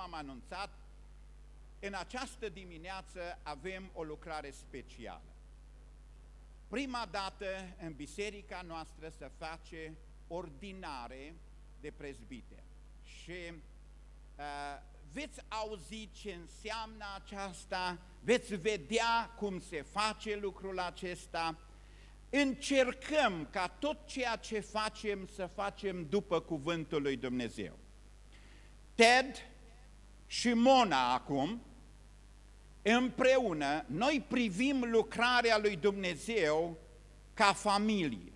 am anunțat, în această dimineață avem o lucrare specială. Prima dată în biserica noastră se face ordinare de prezbiter și uh, veți auzi ce înseamnă aceasta, veți vedea cum se face lucrul acesta, încercăm ca tot ceea ce facem să facem după cuvântul lui Dumnezeu. Ted și Mona acum, împreună, noi privim lucrarea lui Dumnezeu ca familie.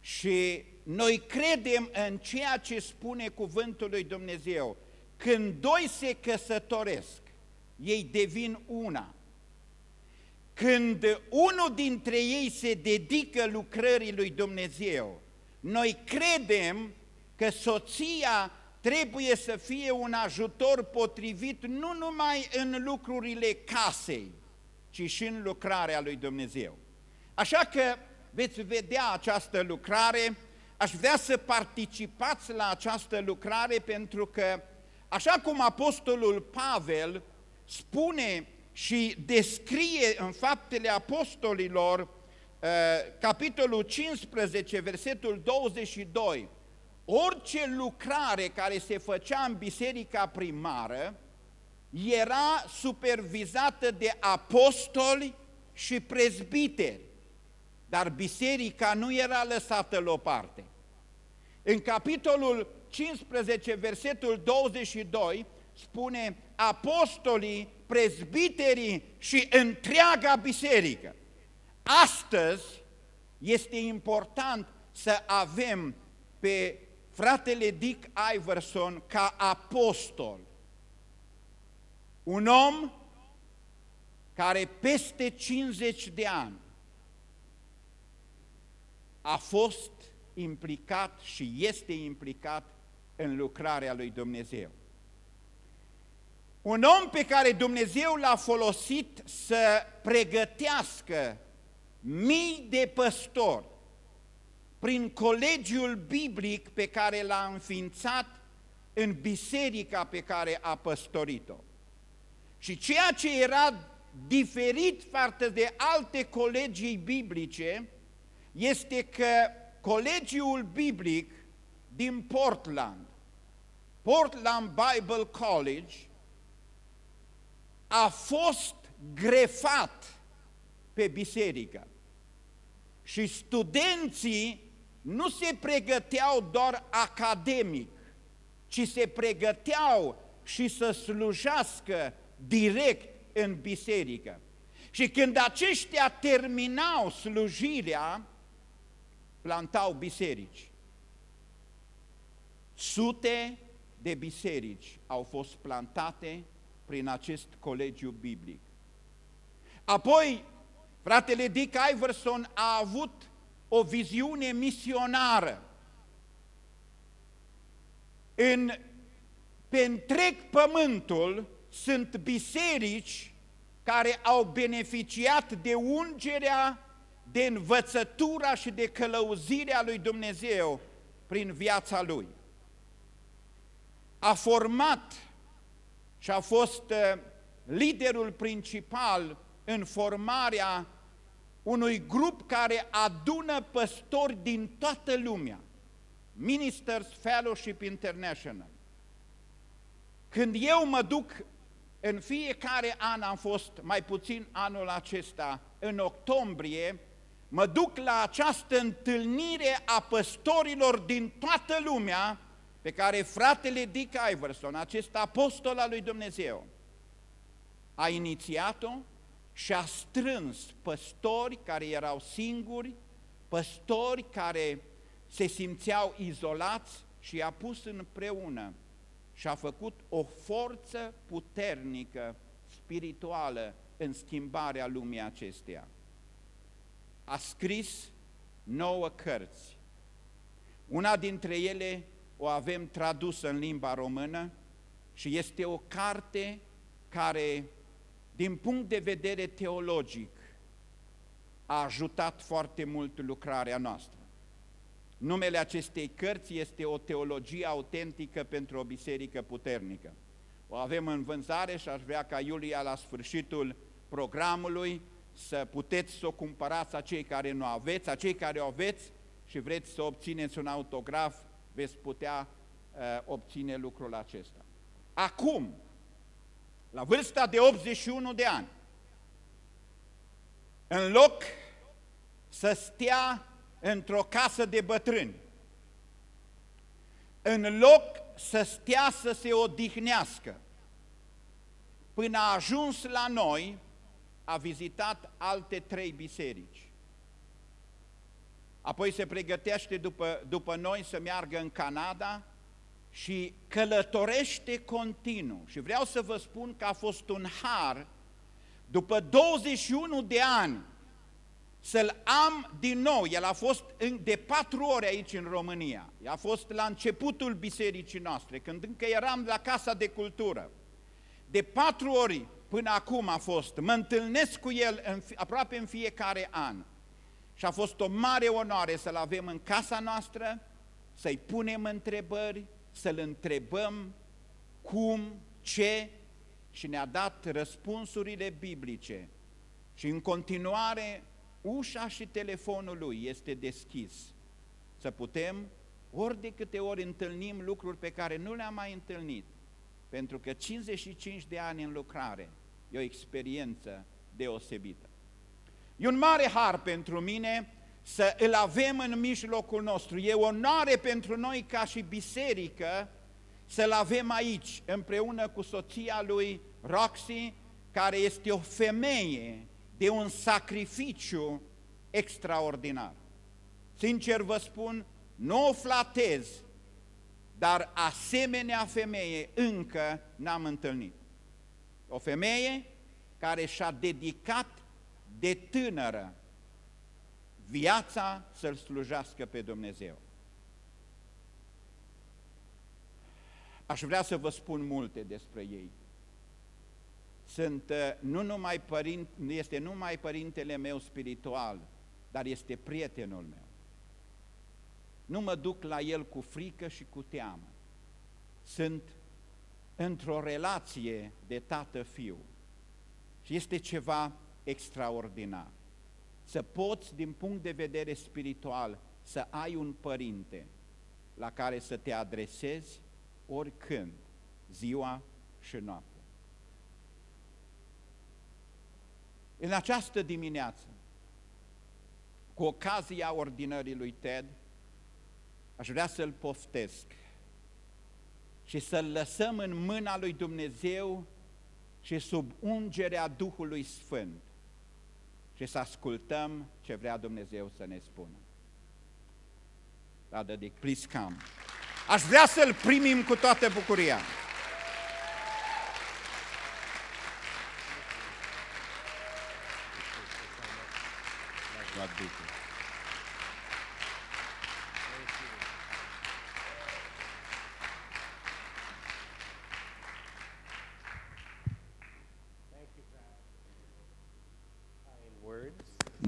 Și noi credem în ceea ce spune cuvântul lui Dumnezeu. Când doi se căsătoresc, ei devin una. Când unul dintre ei se dedică lucrării lui Dumnezeu, noi credem că soția trebuie să fie un ajutor potrivit nu numai în lucrurile casei, ci și în lucrarea lui Dumnezeu. Așa că veți vedea această lucrare, aș vrea să participați la această lucrare pentru că, așa cum Apostolul Pavel spune și descrie în faptele apostolilor, uh, capitolul 15, versetul 22, orice lucrare care se făcea în biserica primară era supervizată de apostoli și prezbiteri, dar biserica nu era lăsată la o parte. În capitolul 15, versetul 22, spune apostolii, prezbiterii și întreaga biserică. Astăzi este important să avem pe fratele Dick Iverson ca apostol. Un om care peste 50 de ani a fost implicat și este implicat în lucrarea lui Dumnezeu. Un om pe care Dumnezeu l-a folosit să pregătească mii de păstori prin colegiul biblic pe care l-a înființat în biserica pe care a păstorit-o. Și ceea ce era diferit față de alte colegii biblice este că colegiul biblic din Portland, Portland Bible College, a fost grefat pe biserică. Și studenții nu se pregăteau doar academic, ci se pregăteau și să slujească direct în biserică. Și când aceștia terminau slujirea, plantau biserici. Sute de biserici au fost plantate prin acest colegiu biblic. Apoi, fratele Dick Iverson a avut o viziune misionară. În, pe întreg pământul sunt biserici care au beneficiat de ungerea, de învățătura și de călăuzirea lui Dumnezeu prin viața lui. A format și a fost uh, liderul principal în formarea unui grup care adună păstori din toată lumea, Ministers Fellowship International. Când eu mă duc în fiecare an, am fost mai puțin anul acesta, în octombrie, mă duc la această întâlnire a păstorilor din toată lumea pe care fratele Dick Iverson, acest apostol al lui Dumnezeu, a inițiat-o și a strâns păstori care erau singuri, păstori care se simțeau izolați și i-a pus împreună și a făcut o forță puternică spirituală în schimbarea lumii acesteia. A scris nouă cărți. Una dintre ele o avem tradusă în limba română și este o carte care din punct de vedere teologic, a ajutat foarte mult lucrarea noastră. Numele acestei cărți este o teologie autentică pentru o biserică puternică. O avem în vânzare și aș vrea ca Iulia la sfârșitul programului să puteți să o cumpărați a cei care nu aveți, a cei care o aveți și vreți să obțineți un autograf, veți putea uh, obține lucrul acesta. Acum, la vârsta de 81 de ani, în loc să stea într-o casă de bătrâni, în loc să stea să se odihnească, până a ajuns la noi, a vizitat alte trei biserici. Apoi se pregătește după, după noi să meargă în Canada și călătorește continuu. Și vreau să vă spun că a fost un har după 21 de ani să-l am din nou. El a fost de patru ore aici în România. A fost la începutul bisericii noastre, când încă eram la Casa de Cultură. De patru ori până acum a fost, mă întâlnesc cu el în, aproape în fiecare an. Și a fost o mare onoare să-l avem în casa noastră, să-i punem întrebări, să-l întrebăm cum, ce, și ne-a dat răspunsurile biblice. Și în continuare, ușa și telefonul lui este deschis. Să putem, ori de câte ori întâlnim lucruri pe care nu le-am mai întâlnit, pentru că 55 de ani în lucrare e o experiență deosebită. E un mare har pentru mine să îl avem în mijlocul nostru. E onoare pentru noi ca și biserică să-l avem aici, împreună cu soția lui Roxy, care este o femeie de un sacrificiu extraordinar. Sincer vă spun, nu o flatez, dar asemenea femeie încă n-am întâlnit. O femeie care și-a dedicat de tânără viața să-L slujească pe Dumnezeu. Aș vrea să vă spun multe despre ei. Sunt uh, nu numai părinte, este numai părintele meu spiritual, dar este prietenul meu. Nu mă duc la el cu frică și cu teamă. Sunt într-o relație de tată-fiu. Și este ceva extraordinar. Să poți, din punct de vedere spiritual, să ai un părinte la care să te adresezi oricând, ziua și noaptea. În această dimineață, cu ocazia ordinării lui Ted, aș vrea să-l poftesc și să-l lăsăm în mâna lui Dumnezeu și sub ungerea Duhului Sfânt și să ascultăm ce vrea Dumnezeu să ne spună. Brother Dick, please come. Aș vrea să-l primim cu toată bucuria. God be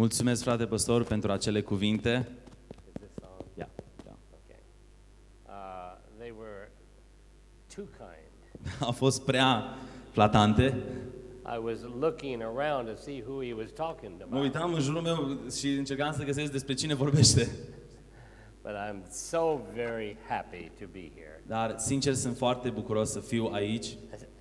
Mulțumesc, frate păstor, pentru acele cuvinte. Yeah, yeah. Okay. Uh, they were too kind. Au fost prea flatante. I was looking around to see who he was talking Mă about. uitam în jurul meu și încercam să găsesc despre cine vorbește. But I'm so very happy to be here. Dar, sincer, sunt foarte bucuros să fiu aici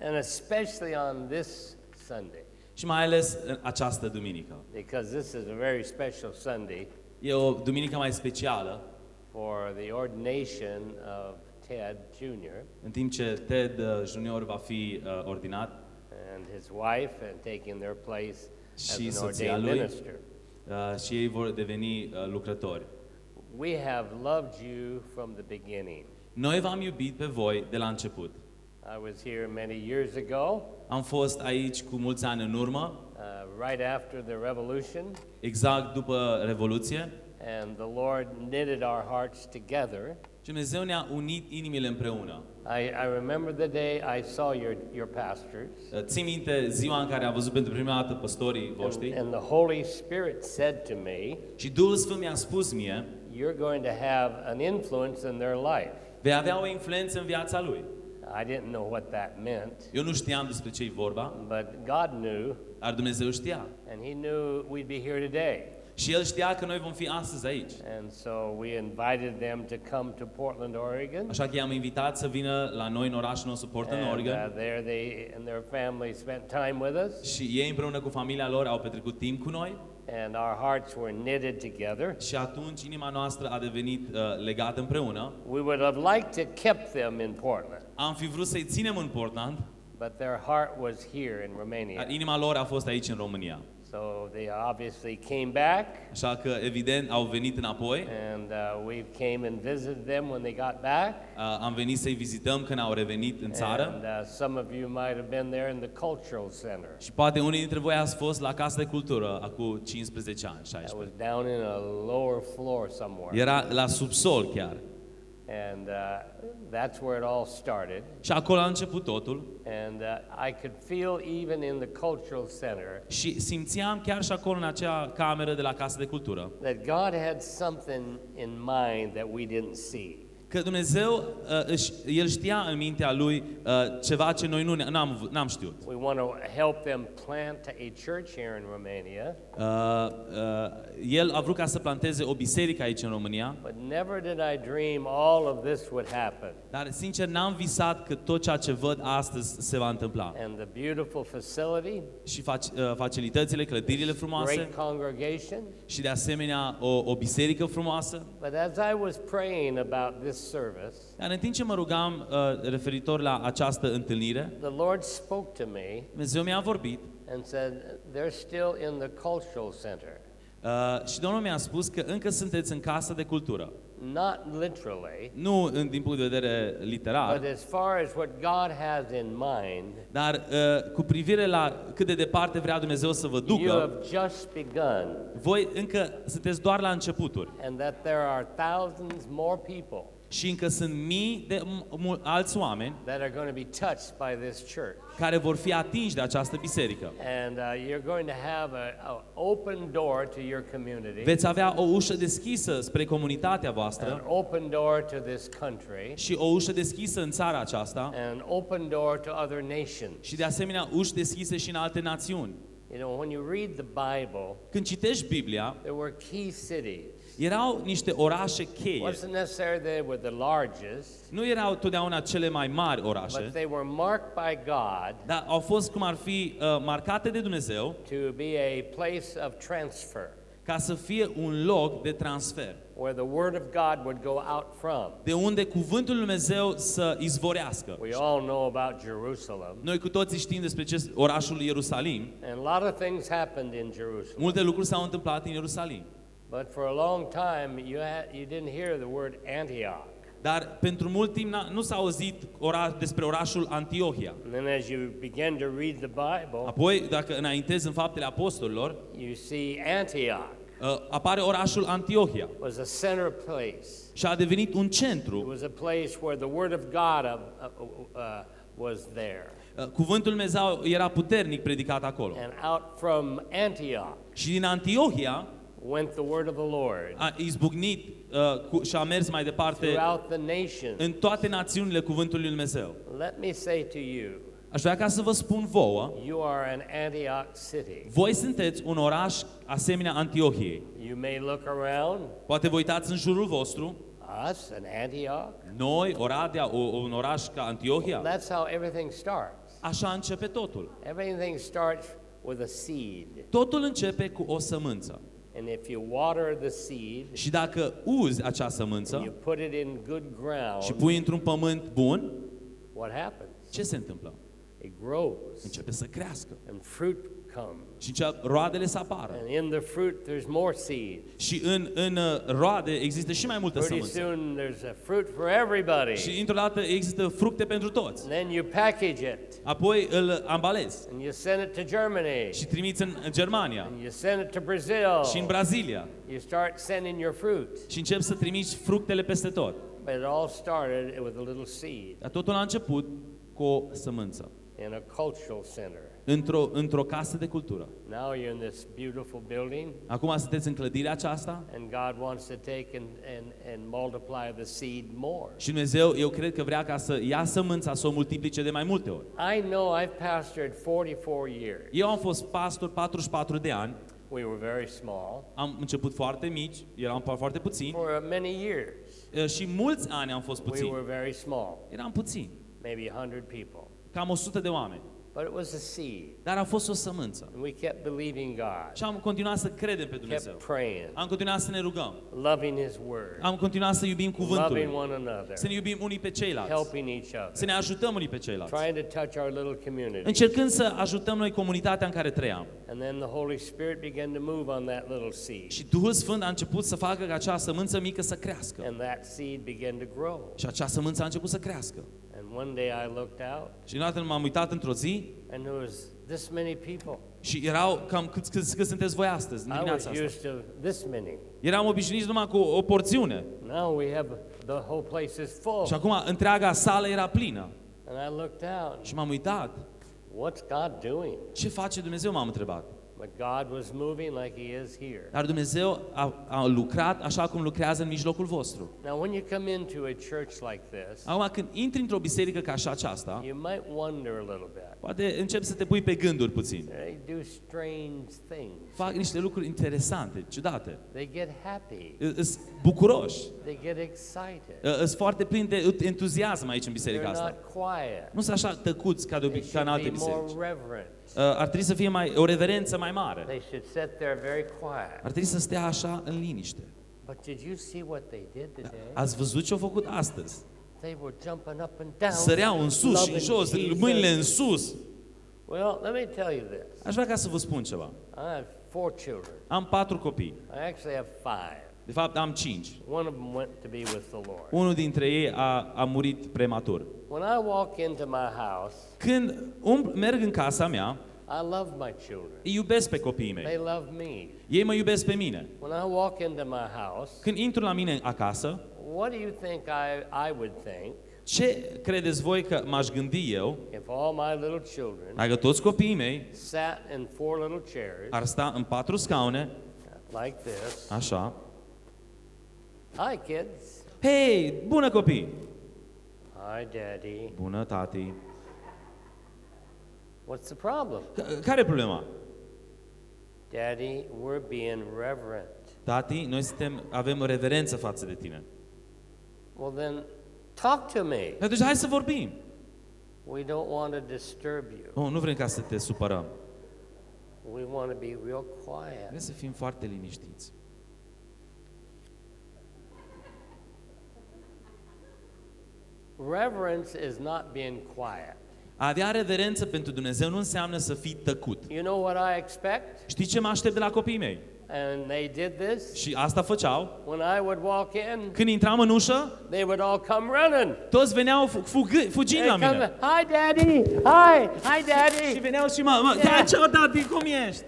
And especially on this Sunday, și mai ales în această duminică. because this is a very special Sunday E o duminică mai specială, for the ordination of Ted Jr. în timp ce Ted uh, Junior va fi uh, ordinat and his wife and taking their place as și an soția ordained lui minister. uh, și ei vor deveni uh, lucrători. We have loved you from the beginning. Noi v-am iubit pe voi de la început. I was here many years ago, Am fost aici cu mulți ani în urmă, uh, right after the revolution, exact după Revoluție, and the Lord knitted our hearts together. și Dumnezeu ne-a unit inimile împreună. I, I remember the day I saw your, your pastors, Uh, Țin minte ziua în care am văzut pentru prima dată păstorii and, voștri and the Holy Spirit said to me, și Duhul Sfânt mi-a spus mie, You're going to have an influence in their life. vei avea o influență în viața lui. I didn't know what that meant, Eu nu știam despre ce e vorba, but God knew, dar Dumnezeu știa. and He knew we'd be here today. Și El știa că noi vom fi astăzi aici. And so we invited them to come to Portland, Oregon. Așa că i-am invitat să vină la noi în orașul nostru Portland, And Oregon. uh, there they and their family spent time with us, Și ei împreună cu familia lor au petrecut timp cu noi and our hearts were knitted together. și atunci inima noastră a devenit uh, legată împreună. We would have liked to kept them in Portland, Am fi vrut să-i ținem în Portland, but their heart was here in Romania. dar inima lor a fost aici în România. So they obviously came back, Așa că, evident, au venit înapoi. and uh, we came and visited them when they got back. Uh, am venit să-i vizităm când au revenit în țară. And uh, some of you might have been there in the cultural center. Și poate unii dintre voi ați fost la Casa de Cultură acum 15 ani, That 16. was down in a lower floor somewhere. Era la subsol chiar. And uh, that's where it all started. Și acolo a început totul. And uh, I could feel even in the cultural center Și simțeam chiar și acolo în acea cameră de la Casa de Cultură that God had something in mind that we didn't see. Că Dumnezeu, uh, își, El știa în mintea Lui uh, ceva ce noi nu ne- n-am, v- n-am știut. We want to help them plant a church here in Romania, Uh, uh, el a vrut ca să planteze o biserică aici în România, but never did I dream all of this would happen. dar sincer n-am visat că tot ceea ce văd astăzi se va întâmpla. And the beautiful facility, Și fac, uh, facilitățile, clădirile frumoase great congregation. și de asemenea o, o biserică frumoasă. But as I was praying about this service, Dar în timp ce mă rugam uh, referitor la această întâlnire, the Lord spoke to me Dumnezeu mi-a vorbit and said, They're still in the cultural center. uh, și Domnul mi-a spus că încă sunteți în casa de cultură. Not literally, Nu în, din punct de vedere literar, but as far as what God has in mind, dar uh, cu privire la cât de departe vrea Dumnezeu să vă you ducă, have just begun, voi încă sunteți doar la începuturi. and that there are thousands more people Și încă sunt mii de m- mu- alți oameni that are going to be touched by this church. care vor fi atinși de această biserică. And uh, you're going to have an open door to your community, Veți avea o ușă deschisă spre comunitatea an voastră open door to this country, și o ușă deschisă în țara aceasta an open door to other nations. și de asemenea uși deschise și în alte națiuni. You know, when you read the Bible, Când citești Biblia, there were key cities. Erau niște orașe cheie. wasn't necessarily they were the largest, Nu erau totdeauna cele mai mari but orașe, they were marked by God dar au fost cum ar fi uh, marcate de Dumnezeu to be a place of transfer, ca să fie un loc de transfer, where the Word of God would go out from. de unde cuvântul lui Dumnezeu să izvorească. We all know about Jerusalem, Noi cu toții știm despre ce orașul Ierusalim. and a lot of things happened in Jerusalem. Multe lucruri s-au întâmplat în Ierusalim. But for a long time, you, had, you didn't hear the word Antioch. Dar pentru mult timp n-a- nu s-a auzit ora, despre orașul Antiohia. And then as you begin to read the Bible, Apoi, dacă înaintezi în faptele apostolilor, you see Antioch uh, apare orașul Antiohia was a center place. și a devenit un It centru. was a place where the Word of God uh, uh, uh, was there. Uh, Cuvântul Lui Dumnezeu era puternic predicat acolo. And out from Antioch Și din Antiohia went the Word of the Lord a izbucnit uh, cu, și a mers mai departe throughout the nation. în toate națiunile Cuvântului Lui Dumnezeu. Let me say to you, Aș vrea ca să vă spun vouă, you are an Antioch city. voi sunteți un oraș asemenea Antiohiei. You may look around, Poate vă uitați în jurul vostru, us, an Antioch. noi, Oradea, o, un oraș ca Antiohia, That's how everything starts. așa începe totul. Everything starts with a seed. Totul începe cu o sămânță. And if you water the seed, Și dacă uzi acea you sămânță put it in good și ground, pui într-un pământ bun, what happens? ce se întâmplă? It grows Începe să crească and fruit comes. și încep roadele să apară. And in the fruit, there's more seed. Și în, în uh, roade există și mai multă Pretty sămânță. soon, there's a fruit for everybody. Și dintr-o dată există fructe pentru toți. And then you package it Apoi îl ambalezi and you send it to Germany. și trimiți în Germania And you send it to Brazil. și în Brazilia You start sending your fruit. și începi să trimiți fructele peste tot. But it all started with a little seed. Dar totul a început cu o sămânță. in a cultural center. Într-o, într-o casă de cultură. Now you're in this beautiful building, Acum sunteți în clădirea aceasta and God wants to take and, and, and multiply the seed more. și Dumnezeu, eu cred că vrea ca să ia sămânța, să o multiplice de mai multe ori. I know I've pastored 44 years. Eu am fost pastor 44 de ani, We were very small am început foarte mici, eram foarte puțini for many years. uh, și mulți ani am fost We puțini. were very small, Eram puțini, maybe 100 people. cam 100 de oameni. But it was a seed. Dar a fost o sămânță. And we kept believing God, Și am continuat să credem pe Dumnezeu. kept praying, Am continuat să ne rugăm. loving His Word, Am continuat să iubim cuvântul. loving lui, one another, Să ne iubim unii pe ceilalți. helping each Să other, ne ajutăm unii pe ceilalți. trying to touch our little community. Încercând să ajutăm noi comunitatea în care trăiam. And then the Holy Spirit began to move on that little seed. Și Duhul Sfânt a început să facă ca acea sămânță mică să crească. And that seed began to grow. Și acea sămânță a început să crească. And one day I looked out, Și odată m-am uitat într-o zi and there was this many people. și erau cam cât, cât, cât sunteți voi astăzi, în I was dimineața asta. used to this many. Eram obișnuiți numai cu o porțiune. Now we have the whole place is full. Și acum întreaga sală era plină. And I looked out. Și m-am uitat. What's God doing? Ce face Dumnezeu, m-am întrebat. But God was moving like He is here. Dar Dumnezeu a, a lucrat așa cum lucrează în mijlocul vostru. Now, when you come into a church like this, Acum, când intri într-o biserică ca și aceasta, you might wonder a little bit. poate începi să te pui pe gânduri puțin. They do strange things. Fac niște lucruri interesante, ciudate. They get happy. Îs bucuroși. They get excited. Îs foarte plin de entuziasm aici în biserica They're asta. not quiet. Nu sunt așa tăcuți ca, de They obi- ca în should alte be more biserici. Reverent. Uh, Ar trebui să fie mai, o reverență mai mare. They should sit there very quiet. Ar trebui să stea așa în liniște. But did you see what they did today? Ați văzut ce au făcut astăzi? They were jumping up and down. Săreau în sus și în loving jos, Jesus. mâinile în sus. Well, let me tell you this. Aș vrea ca să vă spun ceva. I have four children. Am patru copii. I actually have five. De fapt, am cinci. One of them went to be with the Lord. Unul dintre ei a, a murit prematur. When I walk into my house, Când um, merg în casa mea, I love my children. îi iubesc pe copiii They mei. love me. Ei mă iubesc pe mine. When I walk into my house, Când intru la mine acasă, what do you think I, I would think ce credeți voi că m-aș gândi eu if all my little children dacă toți copiii mei sat in four little chairs ar sta în patru scaune, like this? așa. Hi, kids. Hei, bună copii! Hi, Daddy. Bună, tati. What's the problem? C- Care e problema? Daddy, we're being reverent. Tati, noi suntem, avem reverență față de tine. Well, then, talk to me. Atunci hai să vorbim. We don't want to disturb you. Oh, nu vrem ca să te supărăm. We want to be real quiet. Vrem să fim foarte liniștiți. Reverence is not being quiet. A avea reverență pentru Dumnezeu nu înseamnă să fii tăcut. You know what I expect? Știi ce mă aștept de la copiii mei? And they did this. Și asta făceau. When I would walk in, Când intram în ușă, they would all come running. toți veneau fu- fugă- fugind la They come, mine. hi, Daddy. Hi, hi, Și Daddy. veneau și mă, mă, Yeah. da, ce tati, cum ești?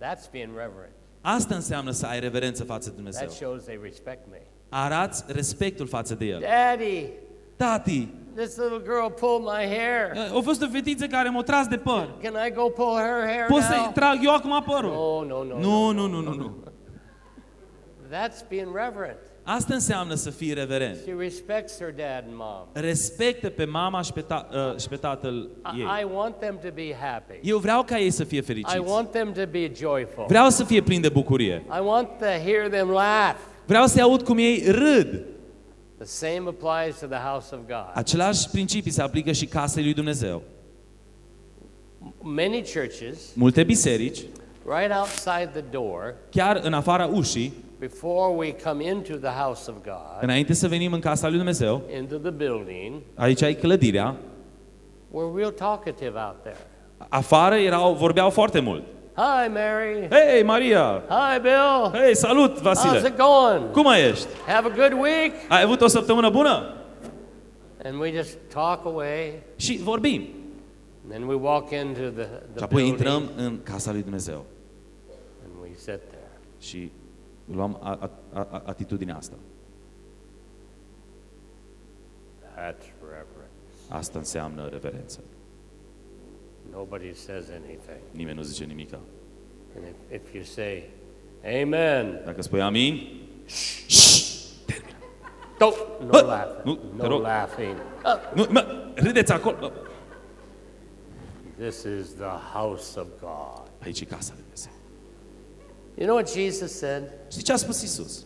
That's being reverent. Asta înseamnă să ai reverență față de Dumnezeu. That shows they respect me. Arați respectul față de El. Daddy, Tati, this little girl pulled my hair. a fost o fetiță care m-a tras de păr. Can I go pull her hair Poți să-i now? trag eu acum părul? No, no, no. Nu, nu, nu, nu, nu. That's being reverent. Asta înseamnă să fii reverent. She respects her dad and mom. Respectă pe mama și pe, ta, uh, și pe tatăl I, ei. I want them to be happy. Eu vreau ca ei să fie I fericiți. want them to be joyful. Vreau să fie plini de bucurie. I want to hear them laugh. Vreau să-i aud cum ei râd. The same applies to the house of God. Același principii se aplică și casei lui Dumnezeu. Many churches, Multe biserici, right outside the door, chiar în afara ușii, before we come into the house of God, înainte să venim în casa lui Dumnezeu, into the building, aici ai clădirea, we're real talkative out there. afară erau, vorbeau foarte mult. Hi, Mary. Hei, Maria! Hi, Bill. Hei, salut, How's Vasile! it going? Cum mai ești? Have a good week. Ai avut o săptămână bună? And we just talk away. Și vorbim. And then we walk into the, Și the apoi building intrăm în casa lui Dumnezeu and we sit there. și luăm a, a, a, atitudinea asta. That's reverence. Asta înseamnă reverență. Nobody says anything. Nimeni nu zice nimica. And if, if you say, Amen, Dacă spui amin, don't, no Huh. laughing. Nu, te No rog. laughing. Uh, nu, mă, râdeți acolo. This is the house of God. Aici e casa lui Dumnezeu. You know what Jesus said? Știi ce a spus Isus?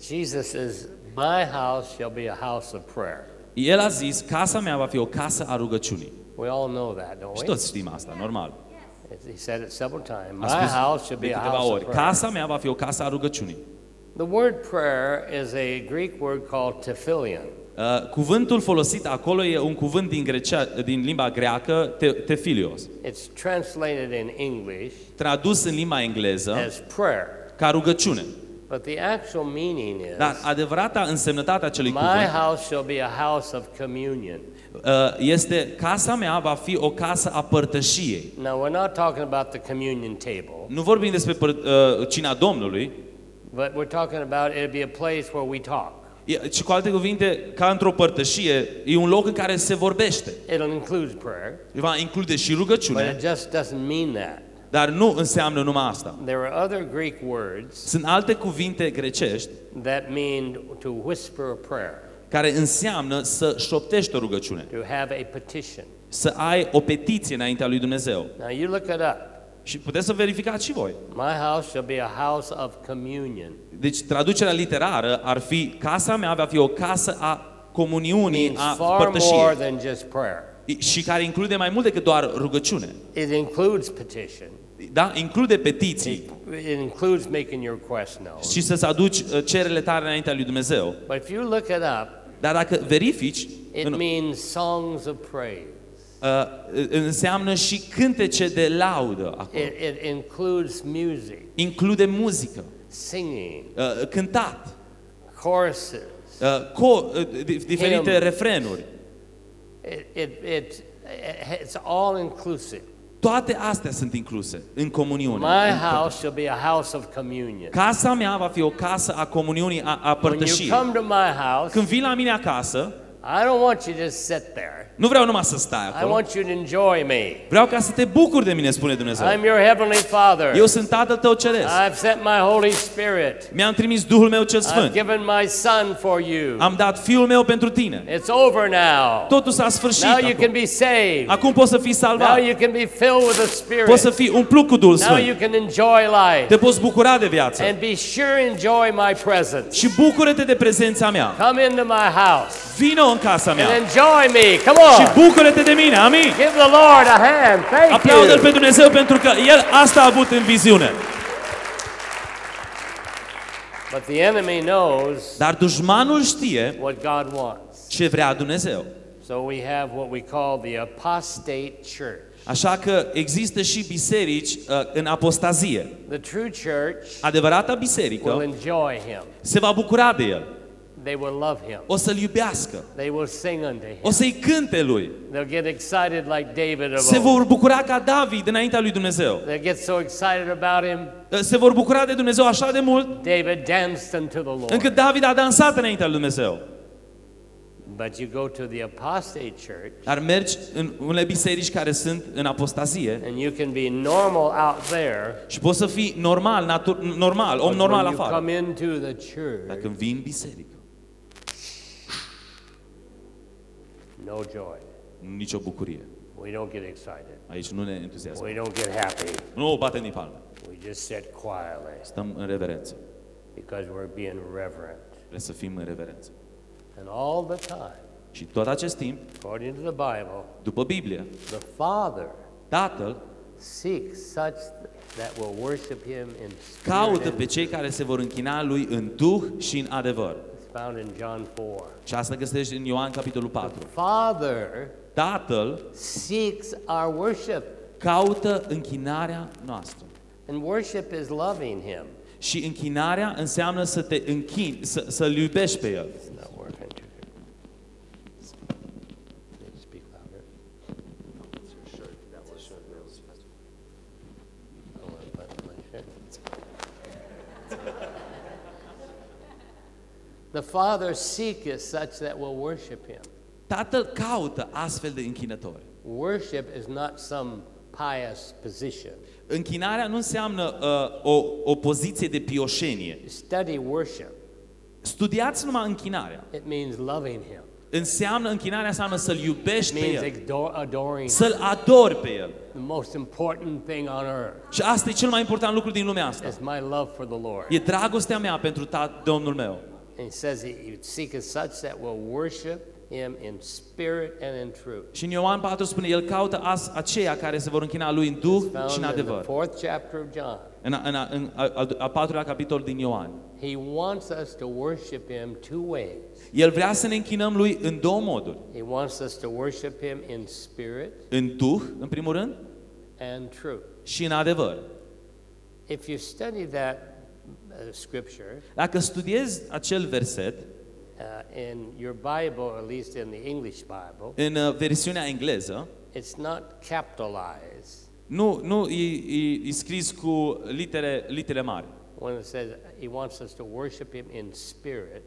Jesus says, My house shall be a house of prayer. El a zis, casa mea va fi o casă a rugăciunii. We all know that, don't Și we? toți știm asta, normal. He said it several times. A My spus house shall de be a câteva house of ori, prayer. casa mea va fi o casă a rugăciunii. The word prayer is a Greek word called tefillion. Uh, cuvântul folosit acolo e un cuvânt din, grecea, din limba greacă, te, tefilios, It's translated in English tradus în limba engleză as prayer. ca rugăciune. But the actual meaning is Dar adevărata însemnătate a acelui My cuvânt house shall be a house of communion. uh, este casa mea va fi o casă a părtășiei. Now, we're not talking about the communion table, Nu vorbim despre păr, uh, cina Domnului, but we're talking about it'll be a place where we talk. e- ci cu alte cuvinte, ca într-o părtășie, e un loc în care se vorbește. It'll include prayer, Va include și but rugăciune, it just doesn't mean that. Dar nu înseamnă numai asta. There are other Greek words Sunt alte cuvinte grecești that mean to whisper a prayer, care înseamnă să șoptești o rugăciune, to have a petition. să ai o petiție înaintea lui Dumnezeu. Now, you look it up. Și puteți să verificați și voi. My house shall be a house of communion. Deci traducerea literară ar fi casa mea va fi o casă a comuniunii, means a far more părtășiei. Than just prayer. Și care include mai mult decât doar rugăciune. It includes petition. Da? Include petiții It includes making your request known. și să-ți aduci uh, cerele tale înaintea lui Dumnezeu. But if you look it up, Dar dacă verifici, it în, means songs of praise. uh, înseamnă și cântece de laudă acolo. It, it includes music, Include muzică, singing, uh, cântat, choruses. uh, co- uh, di- diferite Hymn. refrenuri. It, it, it, it's all inclusive. Toate astea sunt incluse în comuniune. My în house shall be a house of communion. Casa mea va fi o casă a comuniunii, a, a When you părtășiei. come to my house, Când vii la mine acasă, I don't want you to just sit there. Nu vreau numai să stai I acolo. want you to enjoy me. Vreau ca să te bucuri de mine, spune Dumnezeu. I'm your heavenly Father. Eu sunt Tatăl tău ceresc. I've sent my Holy Spirit. Mi-am trimis Duhul meu cel I've Sfânt. given my Son for you. Am dat Fiul meu pentru tine. It's over now. Totul s-a sfârșit Now you can acum. be saved. Acum poți să fii Now salvat. you can be filled with the Spirit. Poți să fii umplut cu Duhul Now you Sfânt. can enjoy life. Te poți bucura de viață. And be sure enjoy my presence. Și bucură-te de prezența mea. Come into my house Vino în casa mea. and enjoy me. Come Și on. bucură-te de mine. Amin. Give the Lord a hand. Thank Aplaudă-L pe you. Dumnezeu pentru că El asta a avut în viziune. But the enemy knows Dar dușmanul știe what God wants. ce vrea Dumnezeu. So we have what we call the apostate church. Așa că există și biserici uh, în apostazie. The true church Adevărata will biserică enjoy him. se va bucura de El. They will love him. O să-L iubească. They will sing unto O him. să-i cânte Lui. They'll get excited like David of Se old. vor bucura ca David înaintea lui Dumnezeu. They'll get so excited about him. Se vor bucura de Dumnezeu așa de mult David danced unto the Lord. încât David a dansat înaintea lui Dumnezeu. But you go to the apostate church Dar mergi în unele biserici care sunt în apostazie and you can be normal out there. și poți să fii normal, natur, normal, om but normal when you afară. come into the Dar church, când vii în biserică, no joy. nicio bucurie. We don't get excited. Aici nu ne entuziasmă. We don't get happy. Nu o batem din palme. We just sit quietly Stăm în reverență. because we're being reverent. Trebuie să fim în reverență. And all the time, Și tot acest timp, according to the Bible, după Biblie, the Father Tatăl seeks such that will worship him in spirit caută and pe cei care se vor închina lui în duh și în adevăr. It's found in John 4. Și asta găsești în Ioan capitolul 4. Father Tatăl seeks our worship, caută închinarea noastră. and worship is loving him. Și închinarea înseamnă să te închini, să, să-L iubești pe El. It's not working too good. Need to speak louder. I wanna button my shirt. The Father seeketh such that will worship him. Tatăl caută astfel de închinători. Worship is not some pious position. Închinarea nu înseamnă uh, o, o poziție de pioșenie. Study worship. Studiați numai închinarea. It means loving Him. Înseamnă, închinarea înseamnă să-L It iubești pe means El, ador- adoring Him. să-L adori pe El. The most important thing on earth Și asta e cel mai important lucru din lumea asta. is my love for the Lord. E dragostea mea pentru ta, Domnul meu. And He says He He seeketh such that will worship Him in spirit and in truth. Și în Ioan 4 spune, El caută as, aceia care se vor închina Lui în Duh și Found în in the adevăr. fourth chapter of John. În, a- în, a- în a- al, al patrulea capitol din Ioan. He wants us to worship Him two ways. El vrea să ne închinăm Lui în două moduri. He wants us to worship Him in spirit În Duh, în primul rând, and truth. și în adevăr. If you study that uh, scripture Dacă studiezi acel verset, uh, in your Bible, at least in the English Bible, în uh, versiunea engleză, it's not capitalized nu, nu e, e, e scris cu litere, litere mari. when it says He wants us to worship Him in spirit.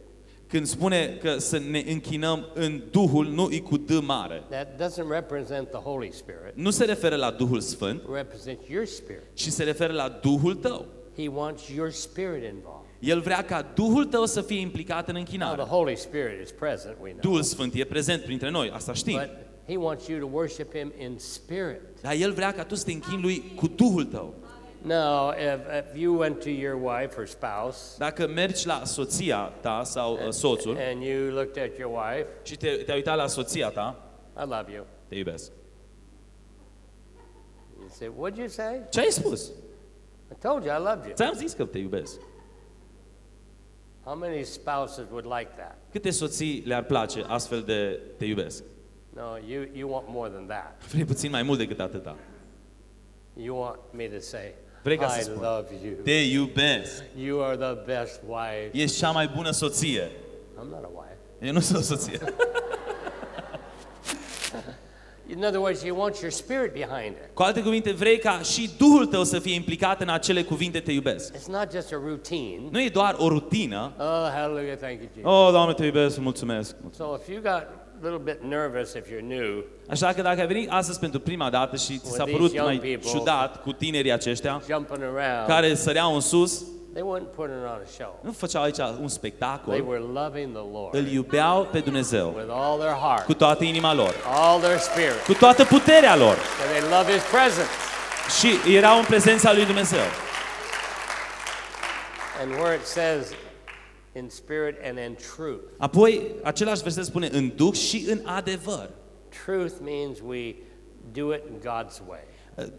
Când spune că să ne închinăm în Duhul, nu e cu D mare. That doesn't represent the Holy Spirit. Nu se referă la Duhul Sfânt, It represents your spirit. ci se referă la Duhul tău. He wants your spirit involved. El vrea ca Duhul tău să fie implicat în Now, the închinare. Holy Spirit is present, we know. Duhul Sfânt e prezent printre noi, asta știm. But He wants you to worship Him in spirit. Dar El vrea ca tu să te închini Lui cu Duhul tău. Now, if, if you went to your wife or spouse Dacă mergi la soția ta sau uh, soțul and you looked at your wife, și te, te-ai uitat la soția ta, I love you. te iubesc. You say, What'd you say? Ce ai spus? I told you I loved you. Ți-am zis că te iubesc. How many spouses would like that? Câte soții le-ar place astfel de te iubesc? No, you, you want more than that. Vrei puțin mai mult decât atâta. You want me to say, Vrei ca să I spun. love you. Te iubesc. You are the best wife. Ești cea mai bună soție. I'm not a wife. Eu nu sunt o soție. In other words, you want your spirit behind it. Cu alte cuvinte, vrei ca și Duhul tău să fie implicat în acele cuvinte te iubesc. It's not just a routine. Nu e doar o rutină. Oh, hallelujah, thank you, Jesus. Oh, Doamne, te iubesc, mulțumesc. mulțumesc. So if you got a little bit nervous if you're new, Așa că dacă ai venit astăzi pentru prima dată și ți s-a With părut these mai young people- ciudat cu tinerii aceștia jumping around, care săreau în sus, they weren't putting on a show. nu făceau aici un They spectacol, were loving the Lord îl iubeau pe Dumnezeu with all their heart, cu toată inima lor, all their spirit. cu toată puterea lor And they love His presence. și erau în prezența lui Dumnezeu. And where it says in spirit and in truth. Apoi, același verset spune în duh și în adevăr. Truth means we do it in God's way.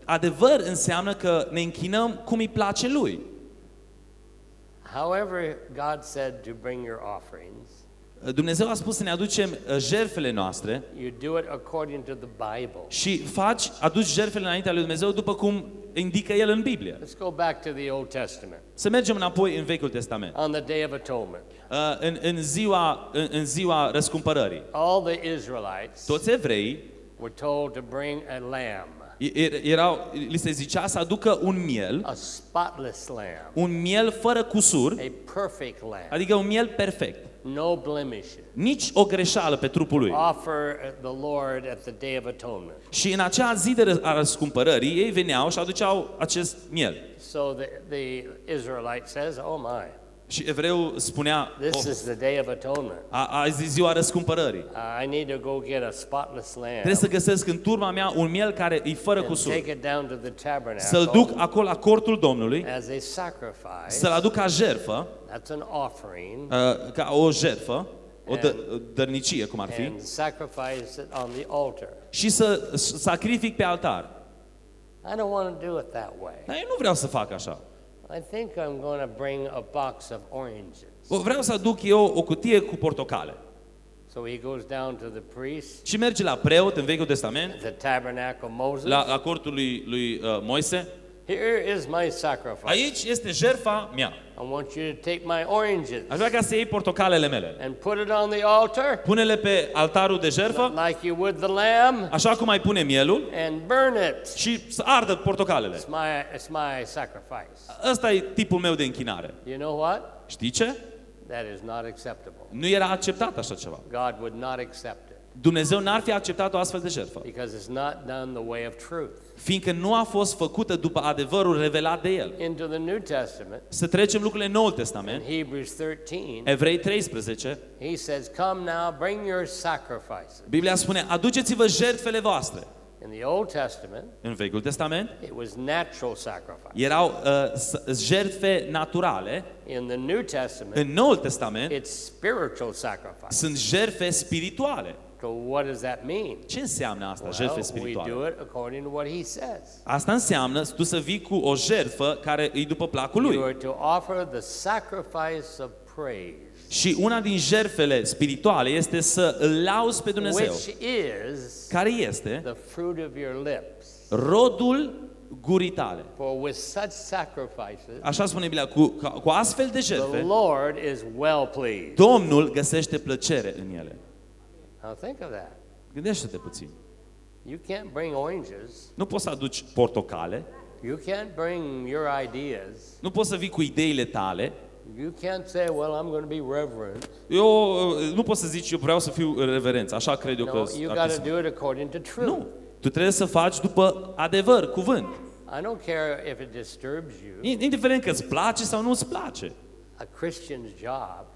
Adevăr înseamnă că ne închinăm cum îi place lui. However, God said to bring your offerings, Dumnezeu a spus să ne aducem uh, jertfele noastre you do it according to the Bible. și faci, aduci jertfele înaintea lui Dumnezeu după cum indică El în Biblie. Let's go back to the Old Testament. Să mergem înapoi în Vechiul Testament. On the Day of Atonement, Uh, În, în, ziua, în, în ziua răscumpărării, all the Israelites toți evreii were told to bring a lamb, e- erau, li se zicea să aducă un miel, a spotless lamb, un miel fără cusur, a perfect lamb, adică un miel perfect. no blemishes. Nici o greșeală pe trupul lui. Offer the Lord at the Day of Atonement. Și în acea zi de ră- a răscumpărării, ei veneau și aduceau acest miel. So the, the Israelite says, Oh my, Și evreul spunea, this oh, is the Day of Atonement. a, azi e ziua răscumpărării. I need to go get a spotless lamb Trebuie să găsesc în turma mea un miel care e fără and cusur. take it down to the Să-l tabernacle duc acolo la cortul Domnului, as a sacrifice. să-l aduc ca jerfă, That's an offering. uh, ca o jerfă, o dă, dărnicie cum ar fi, And sacrifice it on the altar. și să să sacrific pe altar. I don't want to do it that way. Dar eu nu vreau să fac așa. I think I'm going to bring a box of oranges. O, Vreau să aduc eu o cutie cu portocale. So he goes down to the priest, Și merge la preot în Vechiul Testament, the tabernacle of Moses. la, la cortul lui, lui uh, Moise. Here is my sacrifice. Aici este jerfa mea. I want you to take my oranges Aș vrea ca să iei portocalele mele. and put it on the altar Pune-le pe altarul de jerfă, like you would the lamb așa cum ai pune mielul, and burn it. și să ardă portocalele. It's my, it's my sacrifice. Ăsta e tipul meu de închinare. You know what? Știi ce? That is not acceptable. Nu era acceptat așa ceva. God would not accept it. Dumnezeu n-ar fi acceptat o astfel de jertfă, because it's not done the way of truth. fiindcă nu a fost făcută după adevărul revelat de El. Into the New Testament, Să trecem lucrurile în Noul in Testament, Hebrews 13, Evrei 13, he says, Come now, bring your sacrifices. Biblia spune, aduceți-vă jertfele voastre. In the Old Testament, În Vechiul Testament it was natural sacrifice. erau uh, s- jertfe naturale, In the New Testament, în Noul Testament it's spiritual sacrifice. sunt jertfe spirituale. So what does that mean? Ce înseamnă asta, jertfe Well, we spirituale? do it according to what he says. Asta înseamnă tu să vii cu o jertfă care îi după placul You lui. are to offer the sacrifice of praise, Și una din jertfele spirituale este să îl lauzi pe Dumnezeu, which is care este the fruit of your lips. rodul gurii tale. For with such sacrifices, Așa spune Biblia, cu, ca- cu astfel de the jertfe, Lord is well pleased. Domnul găsește plăcere în ele. Now think of that. Gândește-te puțin. You can't bring oranges. Nu poți să aduci portocale, You can't bring your ideas. nu poți să vii cu ideile tale. You can't say, well, I'm going to be reverent. Eu uh, nu poți să zici, eu vreau să fiu reverenț, așa cred eu că No, you ar got trebui to să- do it according to truth. Nu, tu trebuie să faci după adevăr, cuvânt. I don't care if it disturbs you. Indiferent că îți place sau nu îți place. A Christian's job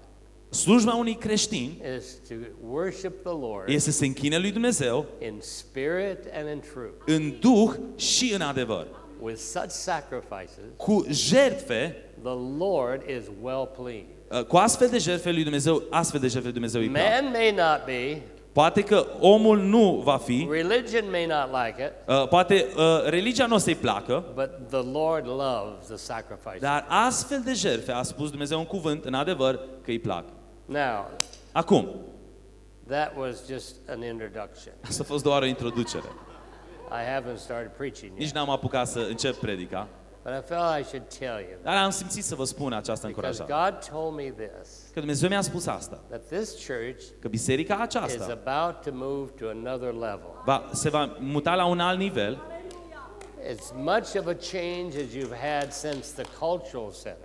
Slujba unui creștin is to worship the Lord este să se închine lui Dumnezeu in spirit and in truth. în duh și în adevăr. With such sacrifices, Cu jertfe, the Lord is well pleased. uh, cu astfel de jertfe lui Dumnezeu, astfel de jertfe lui Dumnezeu îi plac. Man may not be, Poate că omul nu va fi, religion may not like it, uh, poate uh, religia nu o să-i placă, but the Lord loves the sacrifice. dar astfel de jertfe, a spus Dumnezeu un cuvânt, în adevăr, că îi plac. Now, Acum, that was just an introduction. asta a fost doar o introducere. I haven't started preaching Nici yet, n-am apucat să încep predica, but I felt I should tell you dar am simțit să vă spun această because încurajare. God told me this Că Dumnezeu mi-a spus asta, that this church că biserica is aceasta about to move to another level. va, se va muta la un alt nivel, As much of a change as you've had since the cultural center, uh,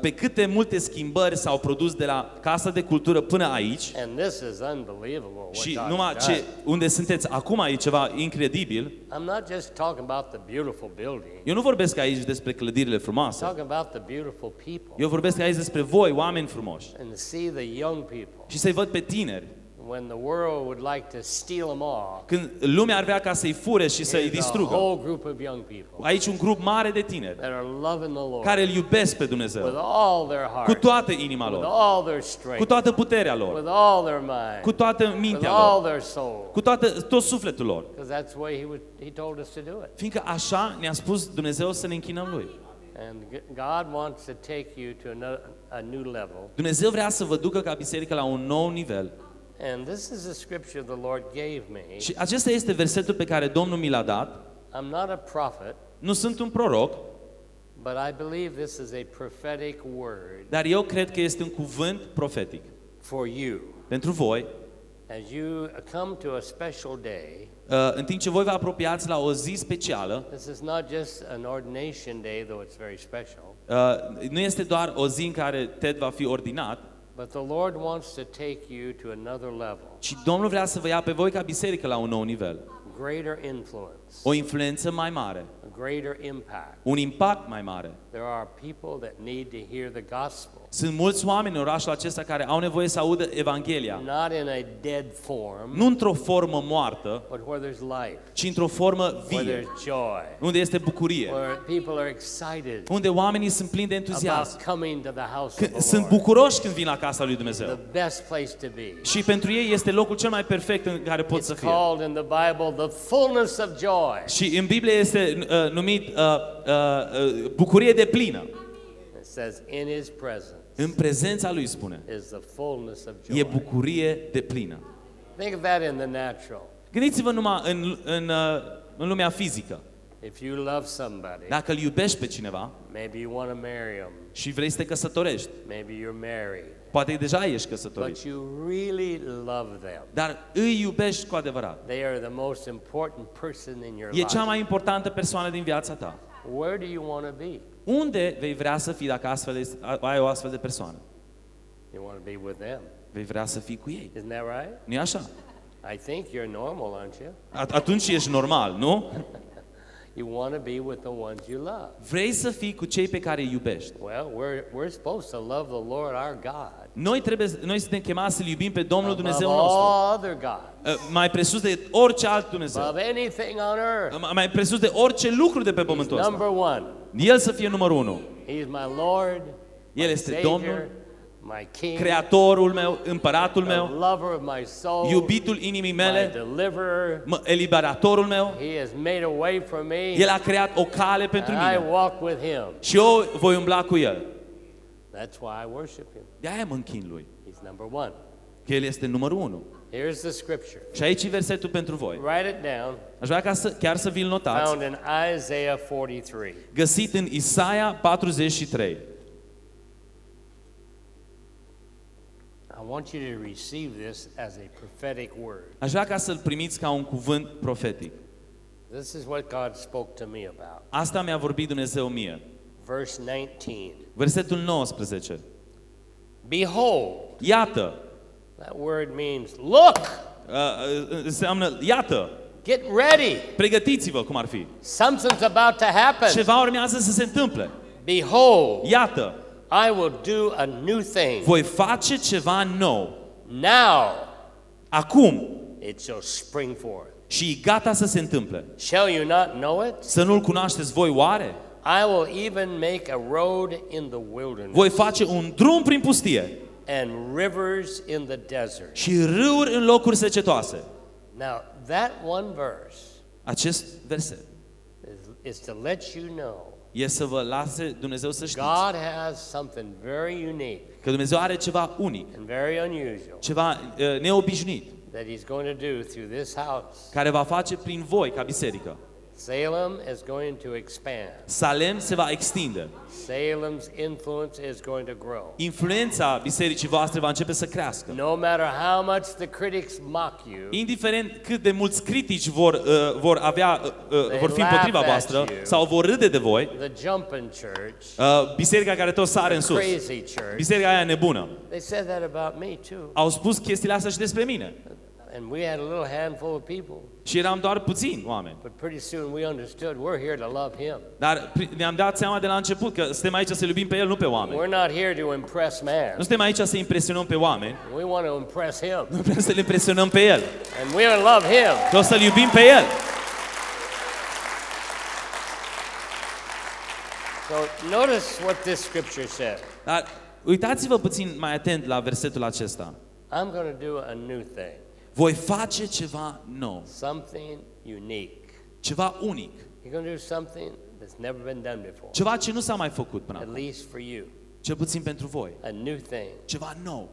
pe câte multe schimbări s-au produs de la Casa de Cultură până aici, and this is unbelievable what și God's numai done. ce, unde sunteți acum e ceva incredibil, I'm not just talking about the beautiful building. eu nu vorbesc aici despre clădirile I'm frumoase, talking about the beautiful people. Eu vorbesc aici despre voi, oameni frumoși, and to see the young people. Și să-i văd pe tineri, when the world would like to steal them all. când lumea ar vrea ca să-i fure și să-i There's a distrugă. whole group of young people Aici un grup mare de tineri that are loving the Lord care îl iubesc pe with Dumnezeu all their cu heart, toată inima with lor, all their cu strength, toată puterea lor, with all their mind, cu toată with mintea all lor, their soul, cu toată, tot sufletul lor. because that's the way he, would, he told us to do it. Fiindcă așa ne-a spus Dumnezeu să ne închinăm Lui. And g- God wants to take you to another, a new level. Dumnezeu vrea să vă ducă ca biserică la un nou nivel. And this is a scripture the Lord gave me. Și acesta este versetul pe care Domnul mi l-a dat. I'm not a prophet, Nu sunt un proroc, but I believe this is a prophetic word dar eu cred că este un cuvânt profetic. for you. Pentru voi, As you come to a special day, uh, în timp ce voi vă apropiați la o zi specială, this is not just an ordination day, though it's very special, uh, nu este doar o zi în care Ted va fi ordinat, but the Lord wants to take you to another level, ci Domnul vrea să vă ia pe voi ca biserică la un nou nivel. greater influence, O influență mai mare, a greater impact. un impact mai mare. There are people that need to hear the gospel, Sunt mulți oameni în orașul acesta care au nevoie să audă Evanghelia. not in a dead form, Nu într-o formă moartă, but where there's life, ci într-o formă where vie, there's joy, unde este bucurie, where people are excited unde oamenii sunt plini de entuziasm, about coming to the house of Când the sunt Lord. bucuroși când vin la casa lui Dumnezeu. The best place to be. Și pentru ei este locul cel mai perfect în care pot să It's fie. called in the Bible the fullness of joy. Și în Biblie este uh, numit uh, uh, uh, bucurie de plină. It says, in his presence În prezența lui spune. is the fullness of E joy. bucurie de plină. Think of that in the natural. Gândiți-vă numai în, în, uh, în lumea fizică. If you love somebody, Dacă îl iubești pe cineva maybe you want to marry them, și vrei să te căsătorești, maybe you're married, poate deja ești căsătorit, but you really love them. dar îi iubești cu adevărat. They are the most important person in your E cea life. mai importantă persoană din viața ta. Where do you want to be? Unde vei vrea să fii dacă astfel de, ai o astfel de persoană? You want to be with them. Vei vrea să fii cu ei. Isn't that right? nu e așa? I think you're normal, aren't you? At- atunci ești normal, nu? You want to be with the ones you love. Vrei să fii cu cei pe care îi iubești. Well, we're, we're supposed to love the Lord our God Noi trebuie, noi suntem chemați să-L iubim pe Domnul above Dumnezeu nostru. all other gods, Uh, Mai presus de orice alt Dumnezeu. above anything on earth. Uh, Mai presus de orice lucru de pe pământul ăsta. Number one, El să fie numărul unu. He's my Lord, El my este Savior, Domnul, my King, Creatorul meu, împăratul the meu, lover of my soul, iubitul inimii my mele, deliverer. mă- eliberatorul meu. He has made a way for me, El a creat o cale pentru and I mine. walk with Him. Și eu voi umbla cu El. That's why I worship Him. De aia mă închin Lui. He's number one. Că El este numărul unu. Here's the scripture. Și aici e versetul pentru voi. Write it down. Aș vrea ca să, chiar să vi-l notați. Found in Isaiah 43. Găsit în Isaia 43. Și want you to receive this as a prophetic word. Aș vrea ca să-l primiți ca un cuvânt profetic. This is what God spoke to me about. Asta mi-a vorbit Dumnezeu mie. Verse 19. Versetul 19. Behold, Iată, that word means look, uh, uh, înseamnă, iată, get ready. pregătiți-vă cum ar fi. Something's about to happen. Ceva urmează să se întâmple. Behold, Iată, I will do a new thing. voi face ceva nou. Now Acum. it shall spring forth. Și e gata să se întâmple. Shall you not know it? Să nu-l cunoașteți voi oare? I will even make a road in the wilderness Voi face un drum prin pustie and rivers in the desert. și râuri în locuri secetoase. Now, that one verse Acest verset is, is to let you know e să vă lase Dumnezeu să știți God has something very unique că Dumnezeu are ceva unic, and very unusual ceva uh, neobișnuit, that He's going to do through this house. care va face prin voi ca biserică. Salem is going to expand. Salem se va extinde. Salem's influence is going to grow. Influența bisericii voastre va începe să crească. No matter how much the critics mock you, Indiferent cât de mulți critici vor, uh, vor avea, uh, uh, They vor fi împotriva laugh at voastră you. sau vor râde de voi, the jumping church, uh, biserica care tot sare în sus, crazy church, biserica aia nebună, they said that about me too. au spus chestiile astea și despre mine. And we had a little handful of people. Și eram doar puțini oameni. But pretty soon we understood we're here to love Him. Dar pri- ne-am dat seama de la început că suntem aici să iubim pe El, nu pe oameni. We're not here to impress man. Nu suntem aici să impresionăm pe oameni, We want to impress Him. nu vrem să-L impresionăm pe El, And we want to love Him. ci o să-L iubim pe El. So notice what this scripture said. Dar uitați-vă puțin mai atent la versetul acesta. I'm going to do a new thing, Voi face ceva nou, something unique. ceva unic, You're going to do something that's never been done before, ceva ce nu s-a mai făcut până at acum, least for you. cel puțin pentru voi, A new thing. ceva nou.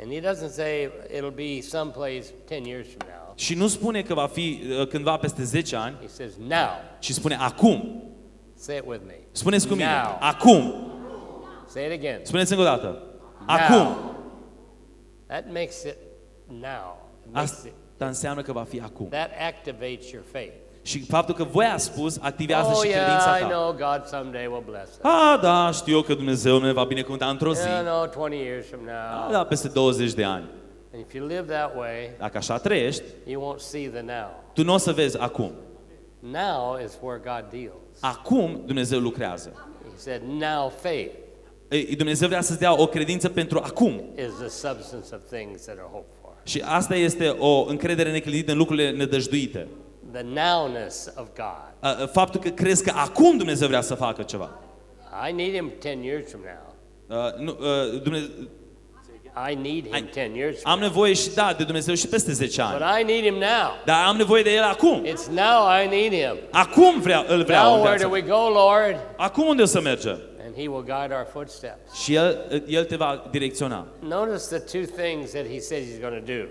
And he doesn't say it'll be someplace 10 years from now. Și nu spune că va fi uh, cândva peste 10 ani, He says now. ci spune acum. Say it with me. Spuneți cu mine, Now. acum. Say it again. Spuneți încă o dată, acum. That makes it now. It makes it, Asta înseamnă că va fi acum. that activates your faith. Și faptul că voi ați spus, activează Oh și credința yeah, I ta. know God someday will bless us. A, da, știu eu că Dumnezeu ne va binecuvânta într-o zi. Yeah, no, 20 years from A, now. da, peste 20 de ani. And if you live that way, Dacă așa trăiești, you won't see the now. tu nu o să vezi acum. Now is where God deals. Acum Dumnezeu lucrează. He said, now faith Ei, Dumnezeu vrea să-ți dea o credință pentru acum. is the substance of things that are hoped for. Și asta este o încredere neclintită în lucrurile nedăjduite. The nowness of God. A, a, Faptul că crezi că acum Dumnezeu vrea să facă ceva. I need him 10 years from now. A, nu, a, Dumnezeu, I need him I- 10 years from am now. nevoie și da de Dumnezeu și peste 10 But ani. I need him now. Dar am nevoie de El acum. It's now I need him. Acum vreau, îl vreau în Now where viața do we mea. go, Lord? Acum unde o să mergem? And he will guide our footsteps. Și el, el te va direcționa. Notice the two things that he says he's going to do.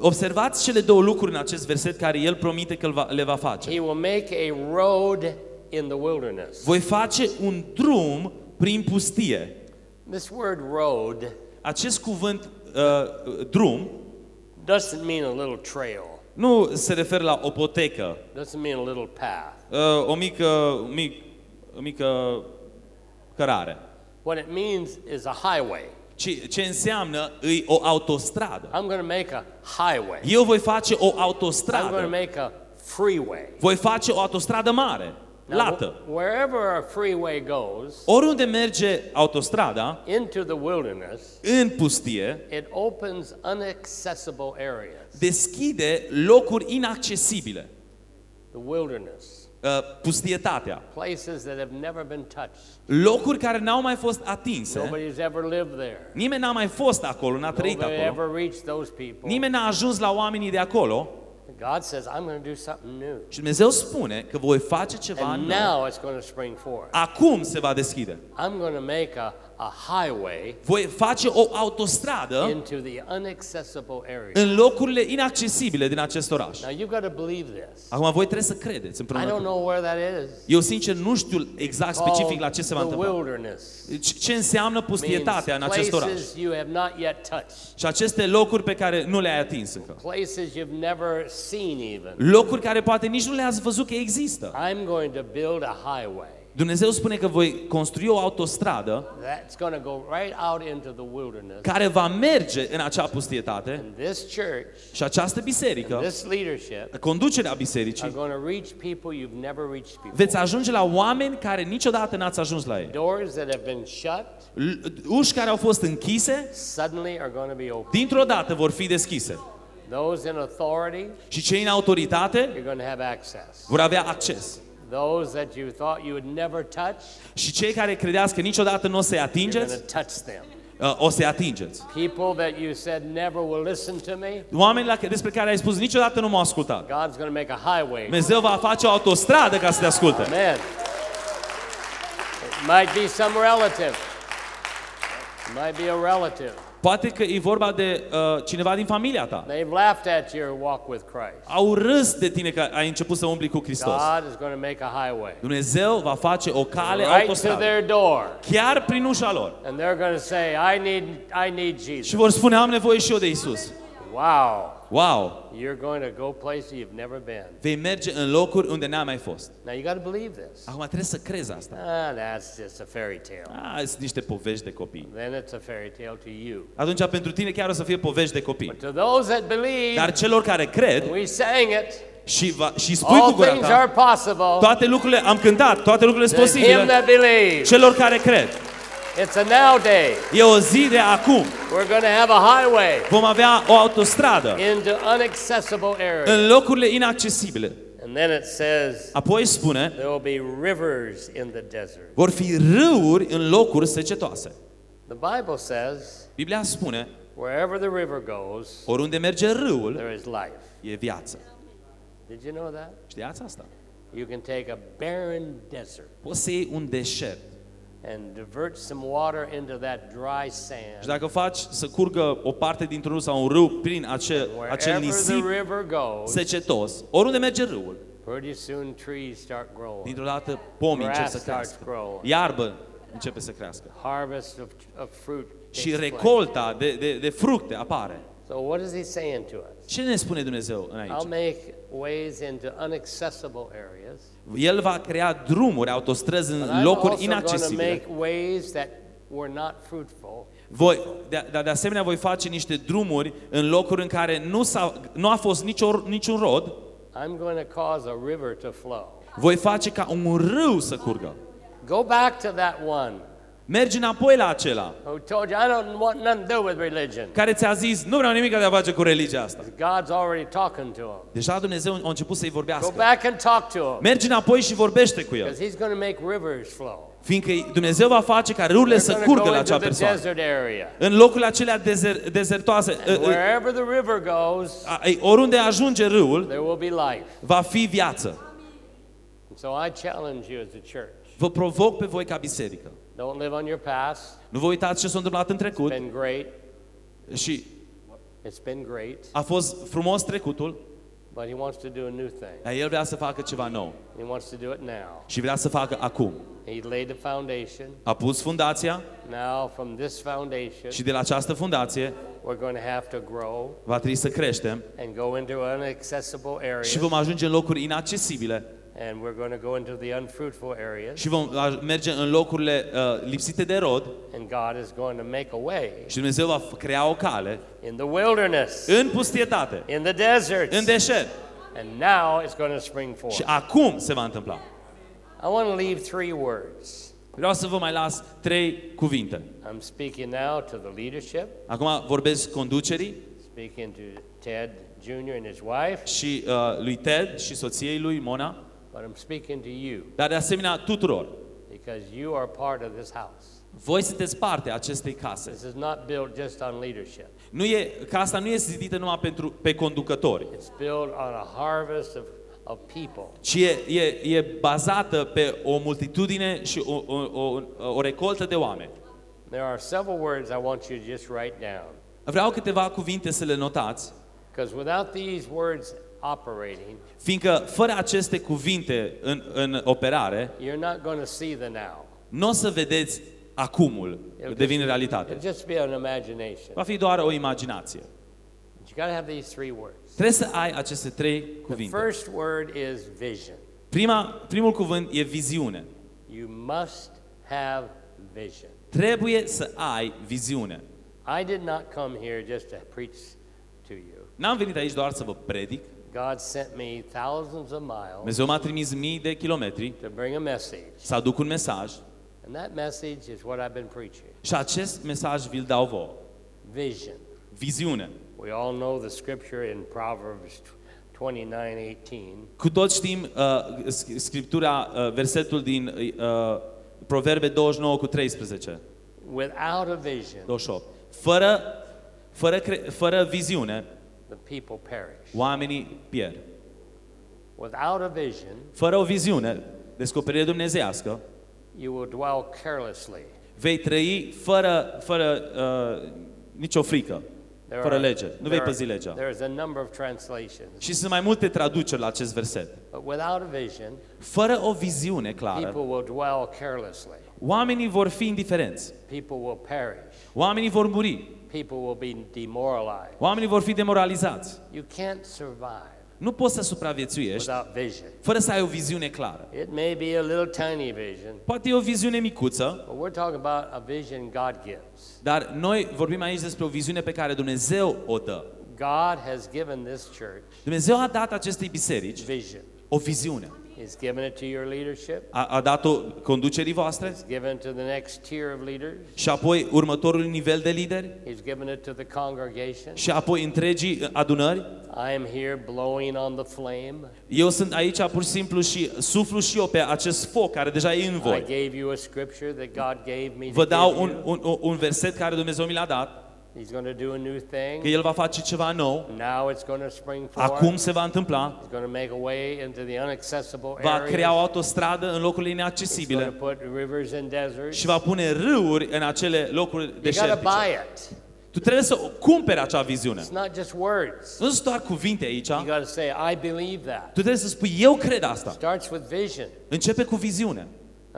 Observați cele două lucruri în acest verset care el promite că îl va, le va face. He will make a road in the wilderness. Voi face un drum prin pustie. This word road Acest cuvânt uh, drum doesn't mean a little trail, nu se referă la o potecă, doesn't mean a little path. uh, o mică, mic, o mică cărare. What it means is a highway. ci ce înseamnă îi o autostradă. I'm going to make a highway. Eu voi face o I'm going to autostradă. make a freeway. Voi face o autostradă mare, Now, lată. wh- wherever a freeway goes Oriunde merge autostrada, into the wilderness, în pustie, it opens inaccessible areas. deschide locuri inaccesibile. The wilderness, Uh, Pustietatea. places that have never been touched. Locuri care n-au mai fost atinse. Nobody's ever lived there. Nimeni n-a mai fost acolo, n-a trăit Nobody acolo. ever reached those people. Nimeni n-a ajuns la oamenii de acolo. God says, I'm going to do something new. Și Dumnezeu spune că voi face ceva And nou. now it's going to spring forth. Acum se va deschide. I'm going to make a, a highway Voi face o autostradă into the inaccessible areas. în locurile inaccesibile din acest oraș. Now you've got to believe this. Acum voi trebuie să credeți I împreună don't cu know where that is. Eu sincer nu știu exact specific la ce se va Called the întâmpla. wilderness. Ce- Ce înseamnă Means pustietatea în acest oraș? places you have not yet touched. Și aceste locuri pe care nu le-ai atins încă. Places you've never seen even. Locuri care poate nici nu le-ați văzut că există. I'm going to build a highway Dumnezeu spune că voi construi o autostradă that's going to go right out into the wilderness. care va merge în acea pustietate And this church, și această biserică, this leadership, conducerea are bisericii, going to reach people you've never reached before. veți ajunge la oameni care niciodată n-ați ajuns la ei. Doors that have been shut L- Uși care au fost închise, suddenly are going to be open. dintr-o dată vor fi deschise. Those in authority, Și cei în autoritate you're going to have access. vor avea acces. Those that you thought you would never touch, Și cei care credeați că niciodată nu o să-i you're going atingeți, to touch them. uh, o să-i atingeți. People that you said never will listen to me, Oameni la, despre care ai spus niciodată nu m-au ascultat. God's going to make a highway. Dumnezeu va face o autostradă ca să te asculte. Man, it might be some relative. It might be a relative. Poate că e vorba de uh, cineva din familia ta. They've laughed at your walk with Christ. Au râs de tine că ai început să umbli cu Hristos. God is going to make a highway Dumnezeu va face o cale right to autostradă. their door, Chiar prin ușa lor. and they're going to say, "I need, I need Jesus." Și vor spune, am nevoie și eu de Isus. Wow, Wow! you're going to go places you've never been. Vei merge în locuri unde n-ai mai fost. Now you got to believe this. Acum trebuie să crezi asta. Ah, that's just a fairy tale. Ah, sunt niște povești de copii. Then it's a fairy tale to you. Atunci pentru tine chiar o să fie povești de copii. To those that believe, Dar celor care cred we sang it. și, va, și spui cu All gura things ta, are possible. toate lucrurile, am cântat, toate lucrurile sunt To him posibile that believes. celor care cred. It's a now day. E o zi de acum. We're going to have a highway Vom avea o autostradă into inaccessible areas. în locurile inaccesibile. And then it says Apoi spune, there will be rivers in the desert. vor fi râuri în locuri secetoase. The Bible says Biblia spune, wherever the river goes, oriunde merge râul, there is life. e viață. Did you know that? Știați asta? You can take a barren desert Poți să iei un deșert and divert some water into that dry și sand. dacă faci să curgă o parte dintr-un râu sau un râu prin acel, acel Wherever the nisip river goes, secetos, oriunde merge râul, pretty soon trees start growing. dintr-o dată pomii încep Grass să starts crească. growing. Iarbă începe să crească. Harvest of, of fruit. Și takes place. recolta de, de, de fructe apare. So what is he saying to us? Ce ne spune Dumnezeu în I'll aici? make ways into inaccessible areas. El va crea drumuri, autostrăzi But în I'm locuri also going to inaccesibile. make ways that were not fruitful. Voi, de, de, de asemenea, voi face niște drumuri în locuri în care nu, s-a, nu a fost nicio, niciun rod. I'm going to cause a river to flow. Voi face ca un râu să curgă. Go back to that one Mergi înapoi la acela who told you, I don't want nothing to do with religion. care ți-a zis, nu vreau nimic de a face cu religia asta. God's already talking to him. Deja Dumnezeu a început să-i Go vorbească. back and talk to him. Mergi înapoi și vorbește cu el. Because he's going to make rivers flow. Fiindcă Dumnezeu va face ca râurile They're să going to curgă go la into acea the persoană. desert area. În locurile acelea dezer, dezertoase, ă, ă, Wherever the river goes, a- ei, oriunde ajunge râul, there will be life. va fi viață. And so I challenge you as a church. Vă provoc pe voi ca biserică. Don't live on your past. Nu vă uitați ce s-a întâmplat în It's trecut been great. și It's been great. a fost frumos trecutul, But he wants to do a new thing. dar El vrea să facă ceva nou He wants to do it now. și vrea să facă acum. He laid the foundation. A pus fundația Now, from this foundation, și de la această fundație we're going to have to grow va trebui să creștem and go into inaccessible areas și vom ajunge în locuri inaccesibile and we're going to go into the unfruitful areas, și vom a- merge în locurile uh, lipsite de rod and God is going to make a way și Dumnezeu va f- crea o cale in the wilderness, în pustietate, in the deserts, în deșert. and now it's going to spring Și forth. acum se va întâmpla. I want to leave three words. Vreau să vă mai las trei cuvinte. I'm speaking now to the leadership, Acum vorbesc conducerii speaking to Ted Jr. and his wife, și uh, lui Ted și soției lui Mona, but I'm speaking to you dar de asemenea tuturor. because you are part of this house. Voi sunteți parte a acestei case. This is not built just on leadership. Nu e, casa nu este zidită numai pentru, pe conducători, It's built on a harvest of, of people. ci e, e, e bazată pe o multitudine și o, o, o, o recoltă de oameni. There are several words I want you to just write down. Vreau câteva cuvinte să le notați, Because without these words operating, fiindcă fără aceste cuvinte în, în operare, you're not going to see the now. nu o să vedeți acumul It'll devine just- realitate. It'll just be an imagination. Va fi doar o imaginație. But you got to have these three words. Trebuie să ai aceste trei The cuvinte. first word is vision. Prima, primul cuvânt e viziune. You must have vision. Trebuie să ai viziune. I did not come here just to preach to you. N-am venit aici doar să vă predic. God sent me thousands of miles Dumnezeu m-a trimis mii de kilometri to bring a message. să aduc un mesaj And that message is what I've been preaching și acest mesaj vi-l dau vouă. vision. Viziune. We all know the scripture in Proverbs 29:18. Cu toți știm uh, sc- scriptura, uh, versetul din uh, Proverbe 29 cu 13, Without a vision, 28. Fără, fără, cre- fără viziune, the people perish. oamenii pierd. Without a vision, Fără o viziune, descoperire dumnezească, you will dwell carelessly. vei trăi fără, fără uh, nicio frică, There fără are- lege. Nu vei there păzi are- legea. There is a number of translations. Și sunt mai multe traduceri la acest verset. But without a vision, Fără o viziune clară, people will dwell carelessly. oamenii vor fi indiferenți. People will perish. Oamenii vor muri. People will be demoralized. Oamenii vor fi demoralizați. You can't survive Nu poți să supraviețuiești without vision. fără să ai o viziune clară. It may be a little tiny vision, Poate e o viziune micuță, but we're talking about a vision God gives. dar noi vorbim aici despre o viziune pe care Dumnezeu o dă. God has given this church Dumnezeu a dat acestei biserici vision. o viziune. He's given it to your leadership. A, a dat-o conducerii voastre He's given it to the next tier of leaders. și apoi următorul nivel de lideri He's given it to the congregation. și apoi întregii adunări. I am here blowing on the flame. Eu sunt aici pur și simplu și suflu și eu pe acest foc care deja e în I voi. gave you a scripture that God gave me to Vă dau give un, you. un, un- un verset care Dumnezeu mi l-a dat, He's going to do a new că thing. El va face ceva nou, Now it's going to spring forth. acum se va întâmpla, He's going to make a way into the inaccessible va crea o areas. autostradă în locurile He's going to inaccesibile put rivers and deserts. și va pune râuri în acele locuri You got to deșertice. buy it. Tu trebuie să cumperi acea viziune. It's not just words. Nu sunt doar cuvinte aici, You tu got to say, I believe that. trebuie să spui, eu cred asta. Starts with vision. Începe cu viziune.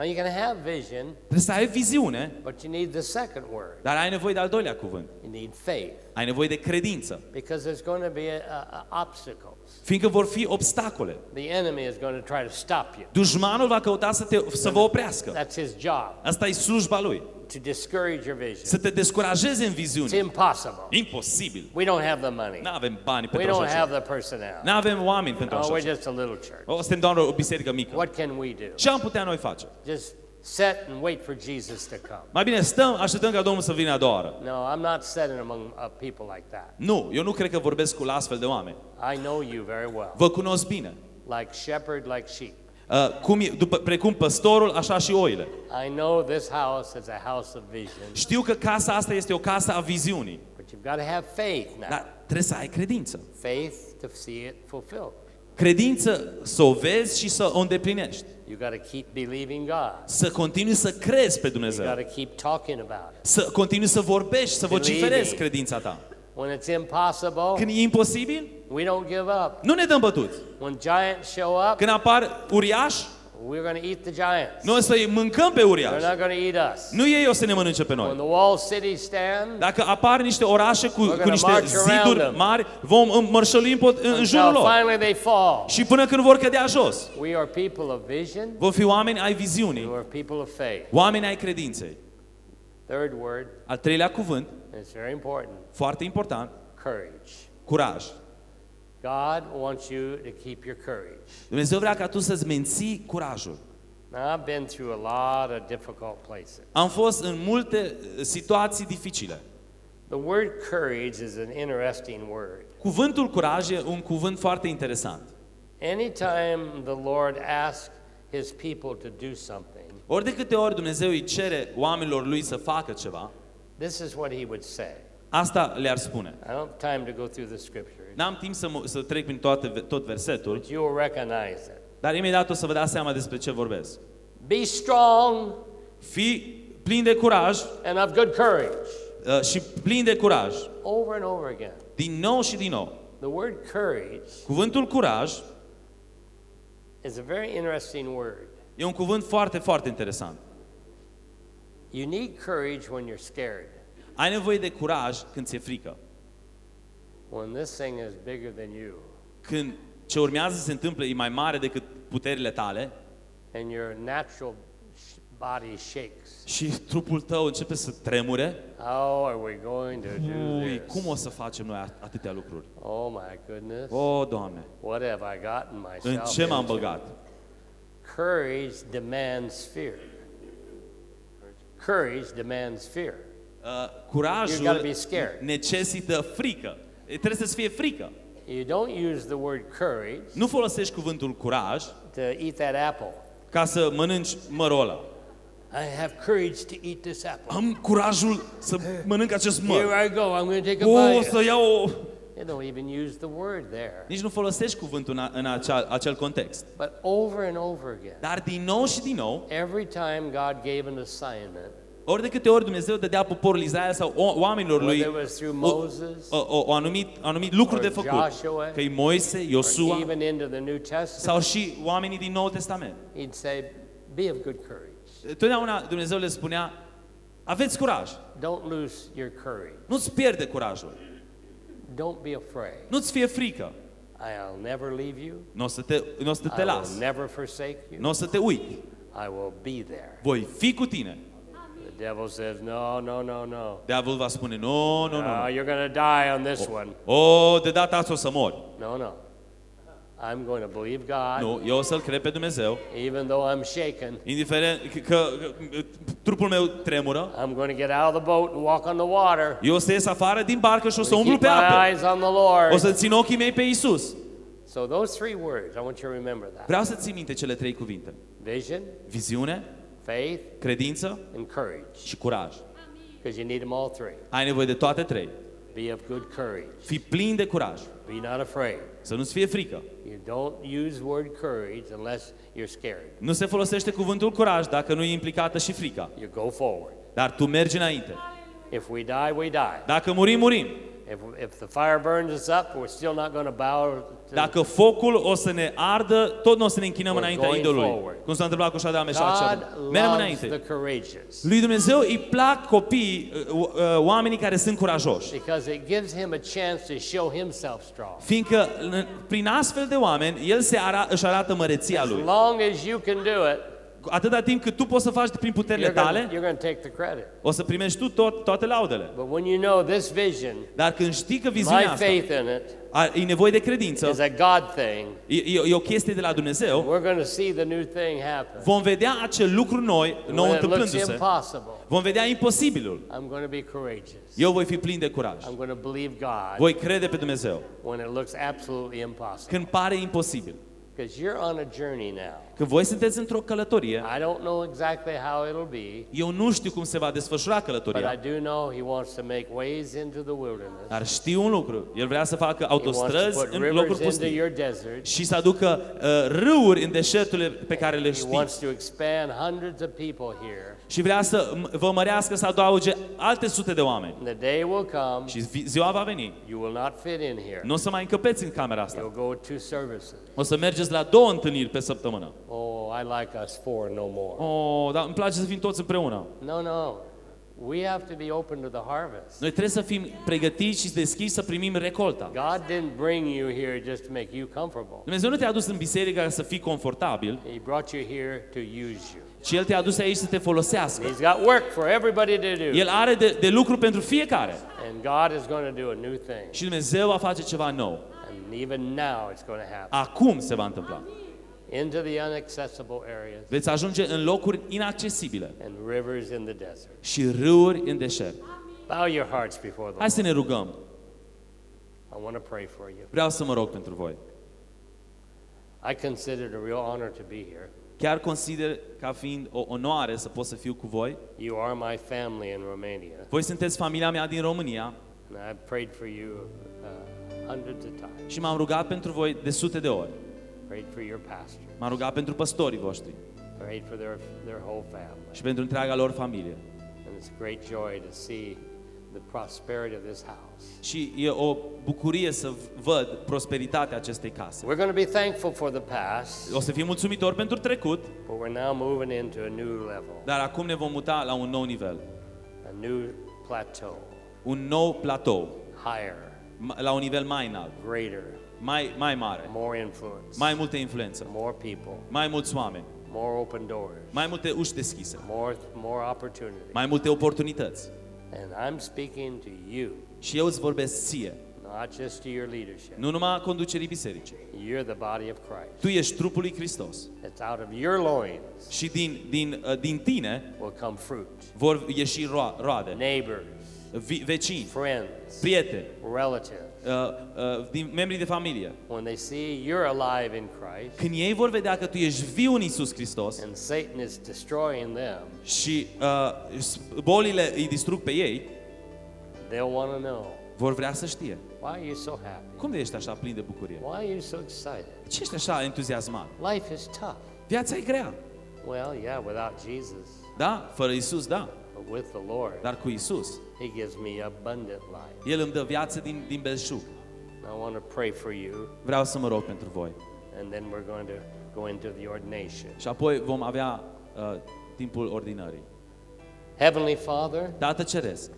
Now you're going to have vision, Trebuie să ai viziune, but you need the second word. dar ai nevoie de al doilea cuvânt. You need faith Ai nevoie de credință. because there's going to be a, a, obstacles. Fiindcă vor fi obstacole. The enemy is going to try to stop you. Dușmanul va căuta să, te, să vă oprească. That's his job Asta e slujba lui. To discourage your vision. Să te descurajeze în It's viziune. impossible. Imposibil. We don't have the money. Nu avem bani We pentru don't așa have ceva. the personnel. Nu avem oameni pentru Oh, așa we're ceva. just a little church. O, suntem doar o biserică mică. What can we do? Ce am putea noi face? Just sit and wait for Jesus to come. Mai bine stăm, așteptăm ca Domnul să vină a doua oră. No, I'm not sitting among uh, people like that. Nu, eu nu cred că vorbesc cu astfel de oameni. I know you very well. Vă cunosc bine. Like shepherd, like sheep. Uh, cum e, după, precum păstorul, așa și oile. I know this house is a house of vision, Știu că casa asta este o casă a viziunii, but you've got to have faith now. dar trebuie să ai credință. Faith to see it fulfilled. Credință să o vezi și să o îndeplinești. You got to keep believing God. Să continui să crezi pe You Dumnezeu. got to keep talking about it. Să continui să vorbești, să vociferezi Believing. credința ta. When it's impossible, Când e imposibil, we don't give up. nu ne dăm bătuți. When giants show up, Când apar uriași, We're going to eat the giants. Noi o să mâncăm pe They're uriași. not going to eat us. Nu ei o să ne mănânce pe When noi. the wall cities stand, Dacă apar niște orașe cu, gonna cu niște march around ziduri them. mari, vom mărșălui în, pot- în jurul until lor. finally they fall. Și până când vor cădea jos. We are people of vision. Vor fi oameni ai We viziunii, are people of faith. oameni ai credinței. Third word, Al treilea cuvânt, and it's very important, foarte important, courage. curaj. God wants you to keep your courage. Dumnezeu vrea ca tu să-ți menții curajul. Now, I've been through a lot of difficult places. Am fost în multe uh, situații dificile. The word courage is an interesting word. Cuvântul curaj e un cuvânt foarte interesant. Anytime the Lord asks his people to do something, Ori de câte ori Dumnezeu îi cere oamenilor lui să facă ceva, this is what he would say. asta le-ar spune. I don't have time to go through the scriptures, N-am timp să, mă- să trec prin toate, tot versetul, but you will recognize it. dar imediat o să vă dați seama despre ce vorbesc. Be strong Fii plin de curaj and of good courage. uh, și plin de curaj. Over and over again. Din nou și din nou. The word courage Cuvântul curaj is a very interesting word. E un cuvânt foarte, foarte interesant. You need courage when you're scared. Ai nevoie de curaj când ți-e frică. When this thing is bigger than you Când ce urmează să se întâmple e mai mare decât puterile tale and your natural sh- body shakes. și trupul tău începe să tremure, How are we going to do ui, this? cum o să facem noi at- atâtea lucruri? Oh my goodness. O, Doamne, What have I gotten în myself ce m-am into? băgat? Courage demands fear. Courage demands fear. Uh, You curajul gotta be scared. necesită frică. E, Trebuie să-ți fie frică. You don't use the word courage Nu folosești cuvântul curaj to eat that apple. ca să mănânci mărul ăla. I have courage to eat this apple. Am curajul să mănânc acest măr. Here I go. I'm going to take a O, bite. să iau o... They don't even use the word there. Nici nu folosești cuvântul în, a- în acea, acel context. But over and over again, Dar din nou și din nou, every time God gave an assignment, ori de câte ori Dumnezeu dădea poporul Israel sau o, oamenilor lui whether it was through o, Moses o, o, o anumit, anumit lucru de or făcut, Joshua, că e Moise, or Iosua even into the New Testament, sau și oamenii din Noul Testament. He'd say, Be of good courage. Totdeauna Dumnezeu le spunea, aveți curaj, Don't lose your courage. nu-ți pierde curajul, Don't be afraid. nu-ți fie frică, I'll never leave you. nu o să te, n-o să I te las, will never forsake you. nu o să te uiti, I will be there. voi fi cu tine. The devil says, No, no, no, no. Diavolul va spune, nu, nu, nu, No, nu. you're going to die on this one. O, de data asta o să mori. No, no. I'm going to believe God, Nu, eu o să-L cred pe Dumnezeu, even though I'm shaken. indiferent că, că, că trupul meu tremură, I'm going to get out of the boat and walk on the water. eu o să ies afară din barcă și o să I'm umblu keep pe my apă. eyes on the Lord. O să țin ochii mei pe Isus. So those three words, I want you to remember that. Vreau să ții minte cele trei cuvinte. Vision, Viziune, faith, credință and courage. și curaj. Because you need them all three. Ai nevoie de toate trei. Be of good courage. Fii plin de curaj. Be not afraid. Să nu-ți fie frică. You don't use word courage unless you're scared. Nu se folosește cuvântul curaj dacă nu e implicată și frica. You go forward. Dar tu mergi înainte. If we die, we die. Dacă murim, murim. If, if the fire burns us up, we're still not going to bow to Dacă focul o să ne ardă, tot nu o să ne închinăm We're înaintea going idolului. forward. Cum s-a întâmplat cu Shadrach, Meșac și God Abednego. Mergem loves înainte. the courageous Lui Dumnezeu îi plac copii, uh, uh, oamenii care sunt curajoși. because it gives him a chance to show himself strong. Fiindcă în- prin astfel de oameni, El se ara, își arată măreția As Lui. long as you can do it, Atâta timp cât tu poți să faci prin puterile you're going tale, you're going to take the credit. o să primești tu tot, toate laudele. But when you know this vision, Dar când știi că viziunea my asta faith in it a- e nevoie de is credință, a God thing, e, e, e o chestie de la Dumnezeu, we're going to see the new thing happen. vom vedea acel lucru noi, nou When it looks întâmplându-se. impossible, Vom vedea imposibilul. I'm going to be courageous. Eu voi fi plin de curaj. I'm going to believe God Voi crede pe Dumnezeu. when it looks absolutely impossible. Când pare imposibil. Because you're on a journey now. Când voi sunteți într-o călătorie, I don't know exactly how it'll be, eu nu știu cum se va desfășura but călătoria, I do know He wants to make ways into the wilderness. dar știu un lucru. El vrea să facă He wants to autostrăzi put în rivers locuri into pustii your desert. și să aducă uh, râuri în deșerturile pe care le He știți. wants to expand hundreds of people here. Și vrea să m- vă mărească să adauge alte sute de oameni. And the day will come, Și zi- ziua va veni. you will not fit in here. Nu o să mai încăpeți în camera asta. You'll go to services. O să mergeți la două întâlniri pe săptămână. Oh, Oh, I like us four no more. Oh, dar îmi place să fim toți împreună. No, no. We have to be open to the harvest. Noi trebuie să fim pregătiți și deschiși să primim recolta. God didn't bring you here just to make you comfortable. Dumnezeu nu te-a adus în biserică ca să fii confortabil, He brought you here to use you. Ci El te-a adus aici să te folosească. He's got work for everybody to do. El are de, de lucru pentru fiecare. And God is going to do a new thing. Și Dumnezeu va face ceva nou. And even now it's going to happen. Acum se va întâmpla. Into the inaccessible areas Veți ajunge în locuri inaccesibile and rivers in the desert. și râuri în deșert. Bow your hearts before the Hai să Lord. ne rugăm. I want to pray for you. Vreau să mă rog pentru voi. I consider it a real honor to be here. Chiar consider ca fiind o onoare să pot să fiu cu voi. You are my family in Romania, Voi sunteți familia mea din România and I've prayed for you uh, hundreds of times. și m-am rugat pentru voi de sute de ori. Prayed for your pastor. M-am rugat pentru păstorii voștri Prayed for their, their whole family. și pentru întreaga lor familie. And it's a great joy to see the prosperity of this house. Și e o bucurie să văd prosperitatea acestei case. We're going to be thankful for the past, O să fim mulțumitori pentru trecut, but we're now moving into a new level, dar acum ne vom muta la un nou nivel, a new plateau, un nou platou, higher, ma- la un nivel mai înalt, greater, mai, mai mare, more influence, mai multă influență, more people, mai mulți oameni, more open doors, mai multe uși deschise, more, more opportunity. mai multe oportunități. And I'm speaking to you, Și eu îți vorbesc ție, not just to your leadership. nu numai a conducerii bisericii. You're the body of Christ. Tu ești trupul lui Hristos It's out of your loins și din, din, uh, din tine will come fruit. vor ieși ro- roade, Neighbors, vi- vecini, friends, prieteni, relatives. Uh, uh, din membrii de familie. When they see you're alive in Christ Când ei vor vedea că tu ești viu în Isus Hristos and Satan is destroying them, și uh, s- bolile îi distrug pe ei, they'll want to know vor vrea să știe. why are you so happy? Cum de ești așa plin de bucurie? Why are you so excited? Ce ești așa entuziasmat? Life is tough. Viața e grea. Well, yeah, without Jesus, Da, fără Isus, da, but with the Lord, dar cu Isus, He gives me abundant life. El îmi dă viață din, din belșug. I want to pray for you, Vreau să mă rog pentru voi. and then we're going to go into the ordination. Și apoi vom avea uh, timpul ordinării. Heavenly Father, Tată Ceresc,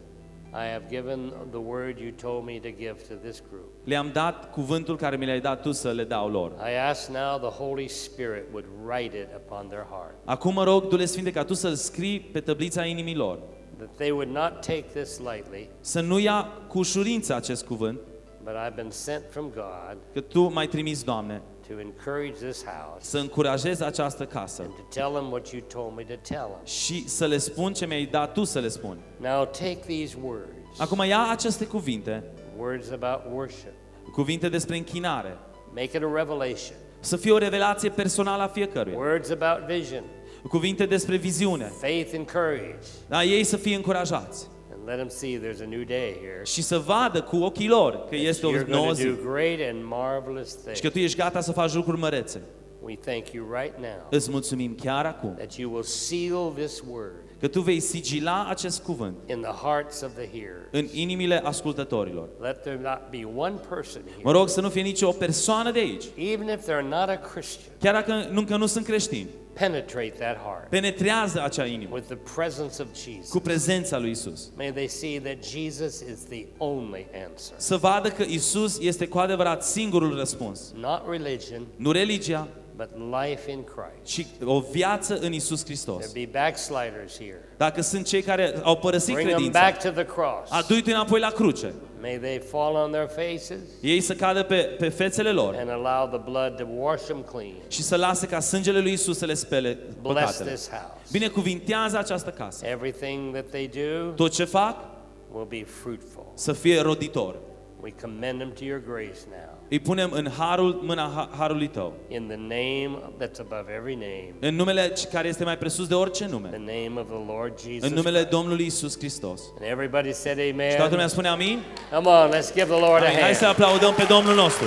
I have given the word you told me to give to this group. Le-am dat cuvântul care mi l-ai dat tu să le dau lor. I ask now the Holy Spirit would write it upon their heart, Acum mă rog, Duhul Sfinte, ca tu să-l scrii pe tăblița inimii lor, that they would not take this lightly, să nu ia cu ușurință acest cuvânt, but I've been sent from God că tu m-ai trimis, Doamne, to encourage this house să încurajezi această casă. and to tell them what you told me to tell them. și să le spun ce mi-ai dat tu să le spun. Now take these words, Acum ia aceste cuvinte, words about worship, cuvinte despre închinare, make it a revelation, să fie o revelație personală a fiecăruia, words about vision, cuvinte despre viziune, faith and courage, da, ei să fie încurajați. And let them see there's a new day here. și să vadă cu ochii lor că este o You're nouă going to zi. do great and marvelous și things. că tu ești gata să faci lucruri mărețe. We thank you right now Îți mulțumim chiar acum. that you will seal this word că tu vei sigila acest cuvânt in the hearts of the hearers. în inimile ascultătorilor. Let there not be one person Mă here, rog să nu fie nicio persoană de aici, even if they're not a Christian, chiar dacă nu, că nu sunt creștini, penetrate that heart penetrează acea inimă with the presence of Jesus. cu prezența lui Isus. May they see that Jesus is the only answer. Să vadă că Isus este cu adevărat singurul răspuns. Not religion, Nu religia, but life in Christ. ci o viață în Isus Hristos. There be backsliders here. Dacă sunt cei care au părăsit Bring them credința, back to the cross. adu-i înapoi la cruce. May they fall on their faces Ei să cadă pe, pe fețele lor and allow the blood to wash them clean. și să lase ca sângele lui Isus să le spele Bless păcatele. this house. Binecuvintează această casă. Everything that they do Tot ce fac will be fruitful. să fie roditor. We commend them to your grace now. Îi punem în harul, mâna ha- harului tău. In the name that's above every name, În numele care este mai presus de orice the nume. name of the Lord Jesus. În numele Christ. Domnului Isus Hristos. And everybody said Și toată lumea amen. spune amin? Come on, let's give the Lord a amin. Hai să hand. aplaudăm pe Domnul nostru.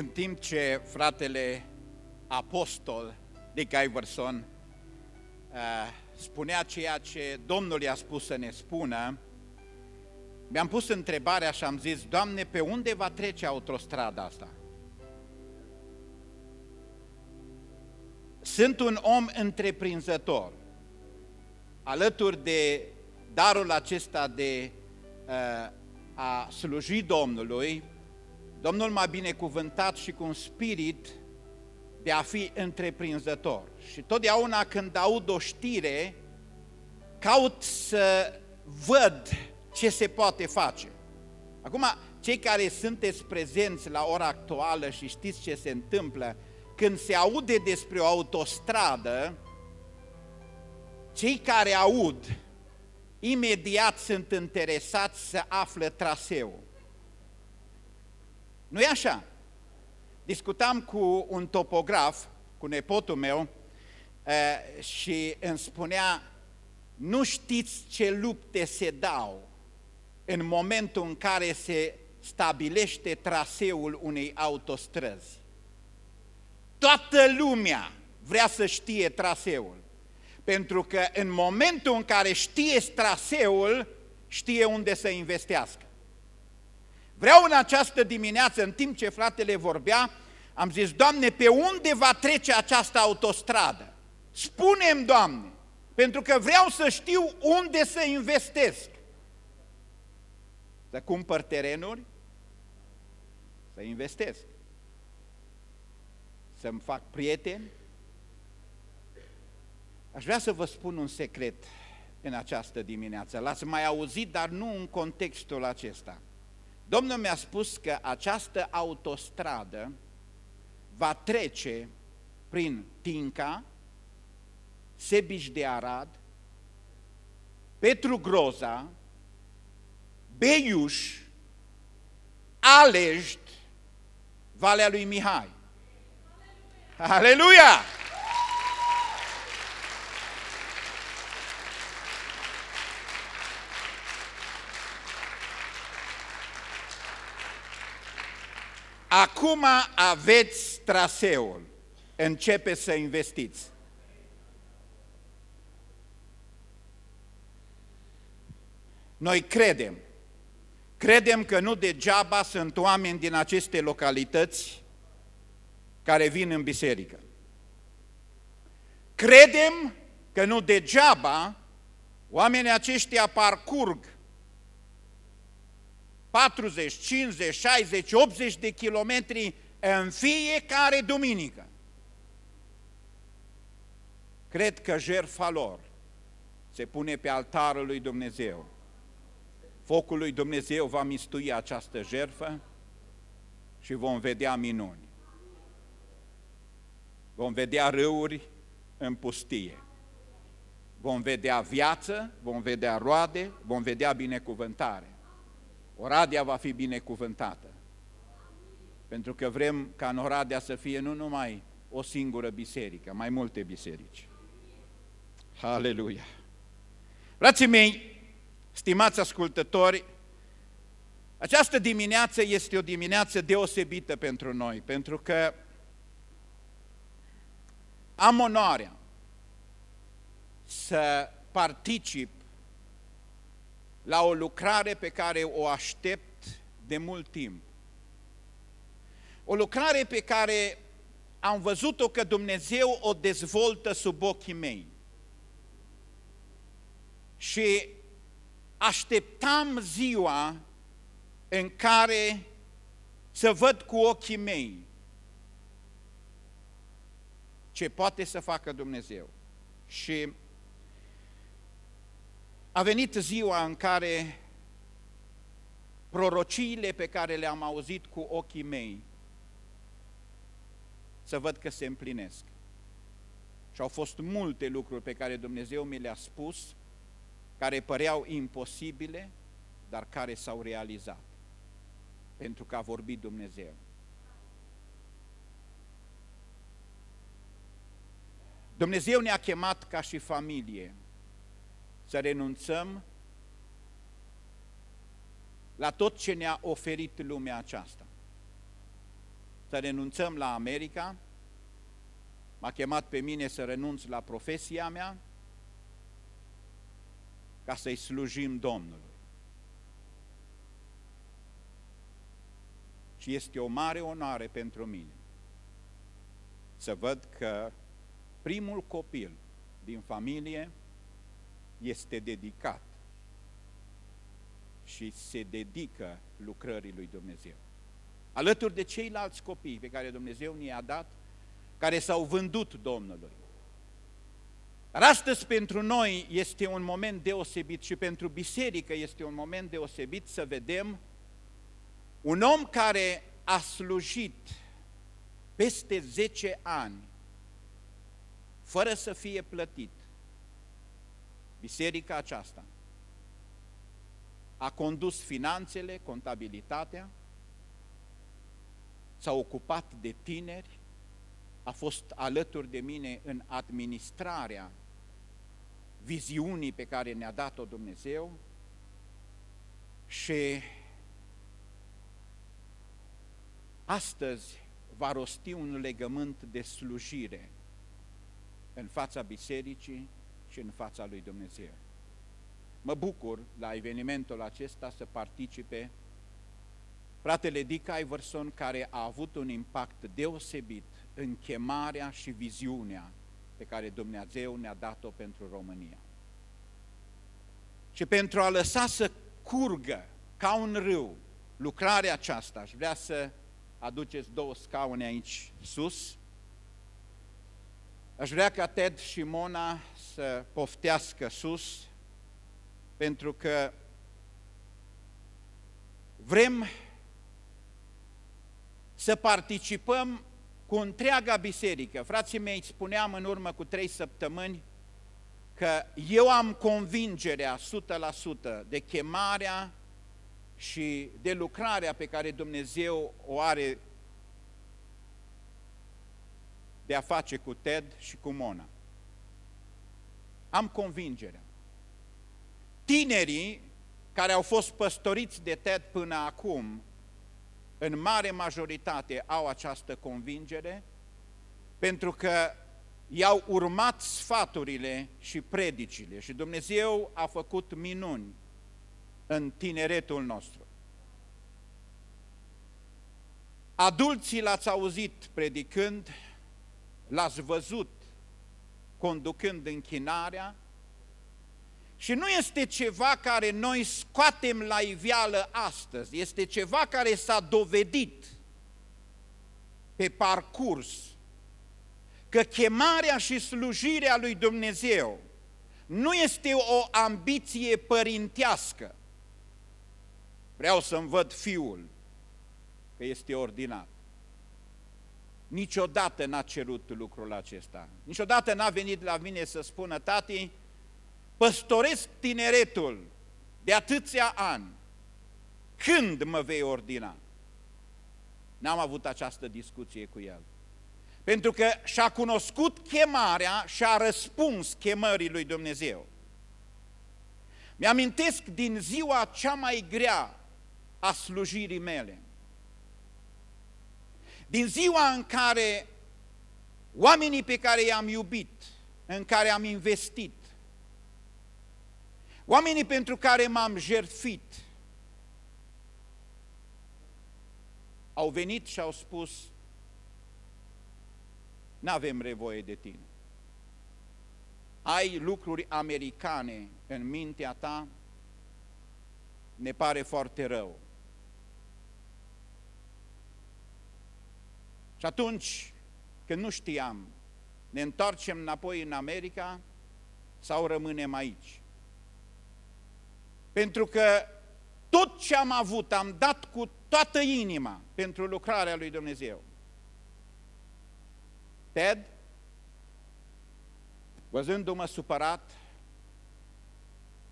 În timp ce fratele apostol Dick Iverson, uh, spunea ceea ce Domnul i-a spus să ne spună, mi-am pus întrebarea și am zis, Doamne, pe unde va trece autostrada asta? Sunt un om întreprinzător, alături de darul acesta de uh, a sluji Domnului, Domnul m-a binecuvântat și cu un spirit de a fi întreprinzător. Și totdeauna când aud o știre, caut să văd ce se poate face. Acum, cei care sunteți prezenți la ora actuală și știți ce se întâmplă, când se aude despre o autostradă, cei care aud, imediat sunt interesați să află traseul. Nu e așa? Discutam cu un topograf, cu nepotul meu, și îmi spunea, nu știți ce lupte se dau în momentul în care se stabilește traseul unei autostrăzi. Toată lumea vrea să știe traseul, pentru că în momentul în care știe traseul, știe unde să investească. Vreau în această dimineață, în timp ce fratele vorbea, am zis, Doamne, pe unde va trece această autostradă? Spunem, Doamne, pentru că vreau să știu unde să investesc. Să cumpăr terenuri, să investesc, să-mi fac prieteni. Aș vrea să vă spun un secret în această dimineață. L-ați mai auzit, dar nu în contextul acesta. Domnul mi-a spus că această autostradă va trece prin Tinca, Sebiș de Arad, Petru Groza, Beiuș, Alejd, Valea lui Mihai. Aleluia! Acum aveți traseul, începe să investiți. Noi credem, credem că nu degeaba sunt oameni din aceste localități care vin în biserică. Credem că nu degeaba oamenii aceștia parcurg 40, 50, 60, 80 de kilometri în fiecare duminică. Cred că jertfa lor se pune pe altarul lui Dumnezeu. Focul lui Dumnezeu va mistui această jertfă și vom vedea minuni. Vom vedea râuri în pustie. Vom vedea viață, vom vedea roade, vom vedea binecuvântare. Oradea va fi binecuvântată. Pentru că vrem ca în Oradea să fie nu numai o singură biserică, mai multe biserici. Aleluia! Frații mei, stimați ascultători, această dimineață este o dimineață deosebită pentru noi, pentru că am onoarea să particip la o lucrare pe care o aștept de mult timp. O lucrare pe care am văzut-o că Dumnezeu o dezvoltă sub ochii mei. Și așteptam ziua în care să văd cu ochii mei ce poate să facă Dumnezeu. Și a venit ziua în care prorociile pe care le-am auzit cu ochii mei să văd că se împlinesc. Și au fost multe lucruri pe care Dumnezeu mi le-a spus, care păreau imposibile, dar care s-au realizat. Pentru că a vorbit Dumnezeu. Dumnezeu ne-a chemat ca și familie să renunțăm la tot ce ne-a oferit lumea aceasta. Să renunțăm la America, m-a chemat pe mine să renunț la profesia mea ca să-i slujim Domnului. Și este o mare onoare pentru mine să văd că primul copil din familie este dedicat și se dedică lucrării lui Dumnezeu. Alături de ceilalți copii pe care Dumnezeu ne-a dat, care s-au vândut Domnului. Dar astăzi pentru noi este un moment deosebit și pentru biserică este un moment deosebit să vedem un om care a slujit peste 10 ani fără să fie plătit. Biserica aceasta a condus finanțele, contabilitatea, s-a ocupat de tineri, a fost alături de mine în administrarea viziunii pe care ne-a dat-o Dumnezeu și astăzi va rosti un legământ de slujire în fața bisericii și în fața lui Dumnezeu. Mă bucur la evenimentul acesta să participe fratele Dick Iverson, care a avut un impact deosebit în chemarea și viziunea pe care Dumnezeu ne-a dat-o pentru România. Și pentru a lăsa să curgă ca un râu lucrarea aceasta, aș vrea să aduceți două scaune aici sus. Aș vrea ca Ted și Mona să poftească sus, pentru că vrem să participăm cu întreaga biserică. Frații mei, spuneam în urmă cu trei săptămâni că eu am convingerea 100% de chemarea și de lucrarea pe care Dumnezeu o are de a face cu Ted și cu Mona. Am convingerea. Tinerii care au fost păstoriți de Ted până acum, în mare majoritate au această convingere, pentru că i-au urmat sfaturile și predicile și Dumnezeu a făcut minuni în tineretul nostru. Adulții l-ați auzit predicând, l-ați văzut conducând închinarea. Și nu este ceva care noi scoatem la iveală astăzi, este ceva care s-a dovedit pe parcurs că chemarea și slujirea lui Dumnezeu nu este o ambiție părintească, Vreau să-mi văd fiul că este ordinat. Niciodată n-a cerut lucrul acesta. Niciodată n-a venit la mine să spună, tati, păstoresc tineretul de atâția ani. Când mă vei ordina? N-am avut această discuție cu el. Pentru că și-a cunoscut chemarea și a răspuns chemării lui Dumnezeu. Mi-amintesc din ziua cea mai grea a slujirii mele. Din ziua în care oamenii pe care i-am iubit, în care am investit, oamenii pentru care m-am jertfit, au venit și au spus, nu avem nevoie de tine. Ai lucruri americane în mintea ta, ne pare foarte rău. Și atunci, când nu știam, ne întoarcem înapoi în America sau rămânem aici? Pentru că tot ce am avut am dat cu toată inima pentru lucrarea lui Dumnezeu. Ted, văzându-mă supărat,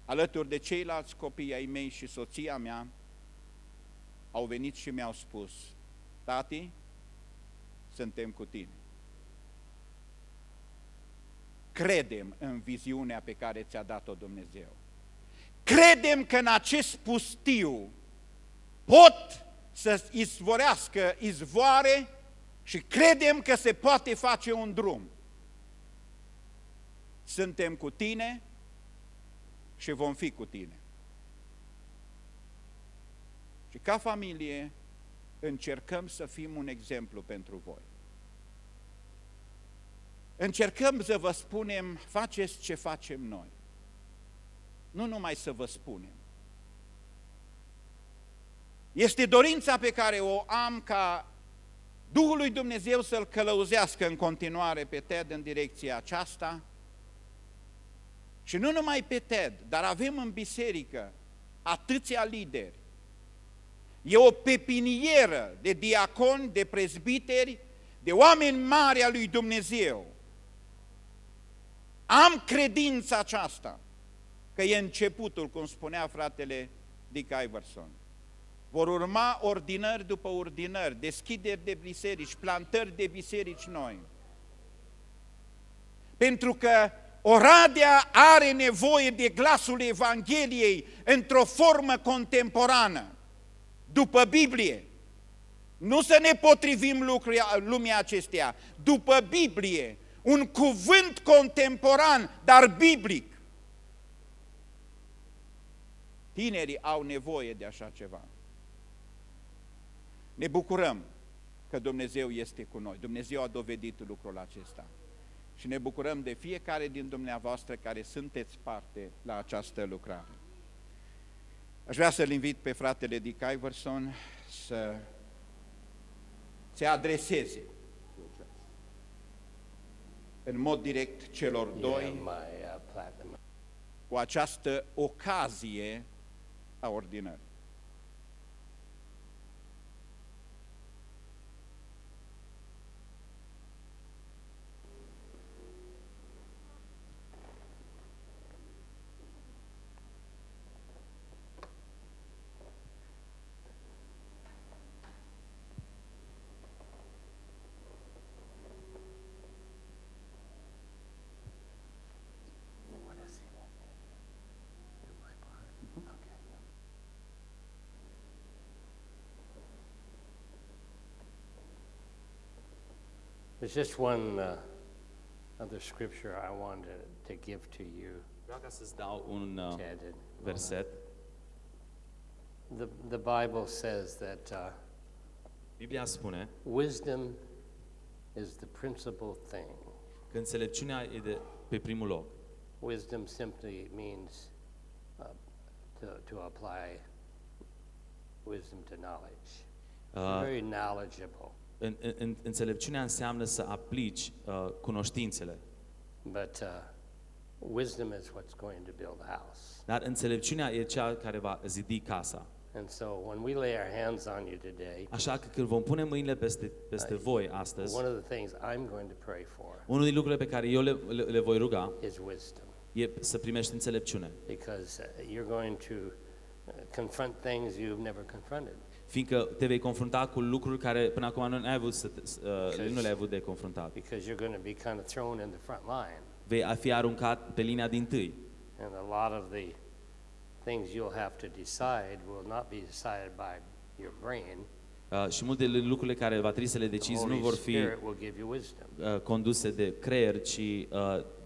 alături de ceilalți copii ai mei și soția mea, au venit și mi-au spus, tati, suntem cu tine. Credem în viziunea pe care ți-a dat-o Dumnezeu. Credem că în acest pustiu pot să izvorească izvoare și credem că se poate face un drum. Suntem cu tine și vom fi cu tine. Și ca familie încercăm să fim un exemplu pentru voi. Încercăm să vă spunem, faceți ce facem noi. Nu numai să vă spunem. Este dorința pe care o am ca Duhul lui Dumnezeu să-L călăuzească în continuare pe Ted în direcția aceasta. Și nu numai pe Ted, dar avem în biserică atâția lideri. E o pepinieră de diaconi, de prezbiteri, de oameni mari al lui Dumnezeu. Am credința aceasta că e începutul, cum spunea fratele Dick Iverson. Vor urma ordinări după ordinări, deschideri de biserici, plantări de biserici noi. Pentru că Oradea are nevoie de glasul Evangheliei într-o formă contemporană, după Biblie. Nu să ne potrivim lumea acestea, după Biblie, un cuvânt contemporan, dar biblic. Tinerii au nevoie de așa ceva. Ne bucurăm că Dumnezeu este cu noi. Dumnezeu a dovedit lucrul acesta. Și ne bucurăm de fiecare din dumneavoastră care sunteți parte la această lucrare. Aș vrea să-l invit pe fratele Dick Iverson să se adreseze în mod direct celor doi uh, cu această ocazie a ordinării. There's just one uh, other scripture I wanted to give to you, Vreau ca să-ți dau un uh, Ted. and- verset. The, the Bible says that uh, Biblia spune wisdom is the principal thing. că înțelepciunea e de pe primul loc. Wisdom simply means uh, to, to apply wisdom to knowledge. Uh, Very knowledgeable. În, în, înțelepciunea înseamnă să aplici uh, cunoștințele. But uh, wisdom is what's going to build a house. Dar înțelepciunea e cea care va zidi casa. And so when we lay our hands on you today, Așa că când vom pune mâinile peste, peste voi astăzi, one of the things I'm going to pray for unul din lucrurile pe care eu le, le, le voi ruga is wisdom. e să primești înțelepciune. because uh, you're going to uh, confront things you've never confronted. Fiindcă te vei confrunta cu lucruri care până acum nu ai avut să te, uh, nu le-ai avut de confruntat. Because you're going to be kind of thrown in the front line. Vei fi aruncat pe linia din tâi. And a lot of the things you'll have to decide will not be decided by your brain. Uh, și multe din lucrurile care va trebui să le The decizi nu Holy vor fi Spirit will give you wisdom. uh, conduse de creier, ci uh,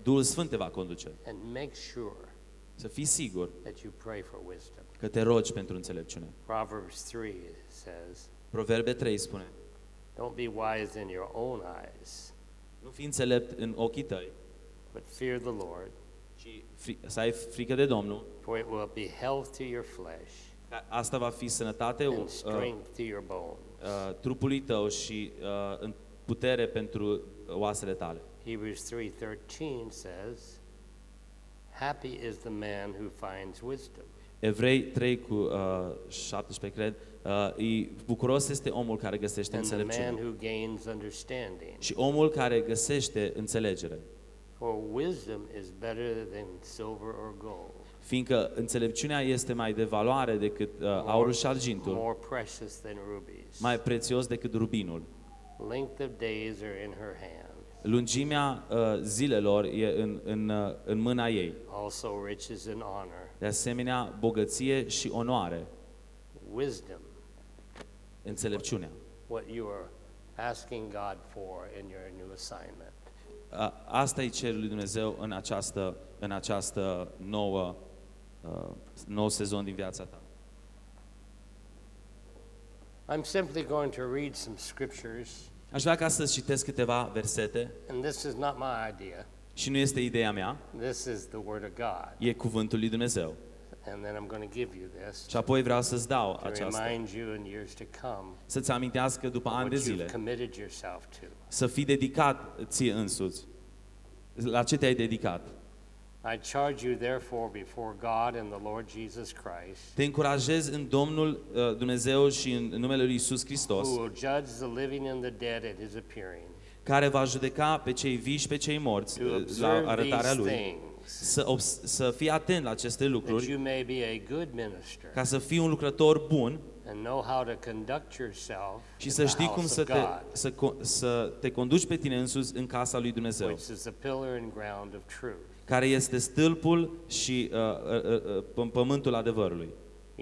Duhul Sfânt te va conduce. And make sure Să fii sigur that you pray for wisdom. Că te rogi pentru înțelepciune. Proverbs 3 says, Proverbe 3 spune, Don't be wise in your own eyes, nu fi înțelept în ochii tăi, but fear the Lord, ci fri- să ai frică de Domnul, for it will be health to your flesh că asta va fi sănătate uh, and strength to your bones. uh, trupului tău și uh, în putere pentru uh, oasele tale. Hebrews 3:13 says, "Happy is the man who finds wisdom, Evrei 3 cu uh, 17, cred, uh, e, bucuros este omul care găsește and the man înțelepciune. who gains understanding. Și omul care găsește înțelegere. For wisdom is better than silver or gold, Fiindcă înțelepciunea este mai de valoare decât uh, aurul și argintul, more precious than rubies. mai prețios decât rubinul. Length of days are in her hand, Lungimea uh, zilelor e în, în, uh, în mâna ei. also riches and honor. De asemenea, bogăție și onoare, Wisdom, înțelepciunea. what you are asking God for in your new assignment. A, asta e cerul lui Dumnezeu în această, în această nouă, uh, nou sezon din viața ta. I'm simply going to read some scriptures, Aș vrea ca să citesc câteva versete and this is not my idea. Și nu este ideea mea, This is the Word of God. e cuvântul lui Dumnezeu. And then I'm going to give you this Și apoi vreau să-ți dau to aceasta, remind you in years to come să-ți amintească după ani de what zile, you've committed yourself to. să fii dedicat ție însuți. La ce te-ai dedicat? I charge you, therefore, before God and the Lord Jesus Christ, Te încurajez în Domnul uh, Dumnezeu și în numele lui Isus Hristos, who will judge the living and the dead at his appearing, care va judeca pe cei viși și pe cei morți to uh, la observe arătarea these Lui, things, să, obs- să fii atent la aceste that lucruri, you may be a good minister ca să fii un lucrător bun and know how to conduct yourself și in să the știi cum house să of te, God, să, co- să te conduci pe tine însuți în casa lui Dumnezeu, which is the pillar and ground of truth. care este stâlpul și uh, uh, uh, p- pământul adevărului.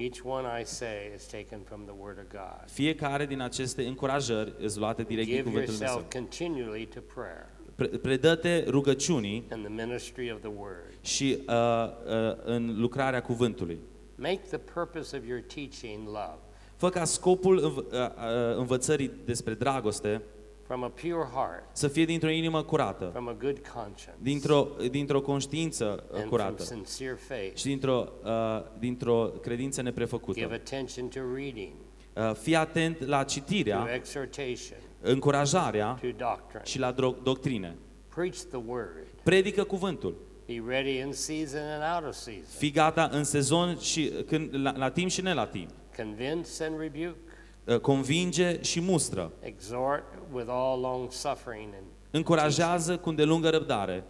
Each one I say is taken from the Word of God. Fiecare din aceste încurajări îți luate direct din Give cuvântul Dumnezeu. yourself continually to prayer Pre- Predă-te rugăciunii and the ministry of the Word. și uh, uh, în lucrarea cuvântului. Make the purpose of your teaching love, Fă ca scopul înv- uh, uh, învățării despre dragoste from a pure heart, să fie dintr-o inimă curată, from a good conscience, dintr-o, dintr-o conștiință uh, and from curată sincere faith. și dintr-o, uh, dintr-o credință Give neprefăcută. attention to reading, Uh, fii atent la to citirea, exhortation, încurajarea to doctrine. și la dro- doctrine. Preach the Word. Predică cuvântul. Be ready in season and out of season. Fii gata în sezon și când, la, la timp și ne la timp. Convince and rebuke. Uh, Convinge și mustră. Exhort with all long suffering and Încurajează cu îndelungă răbdare.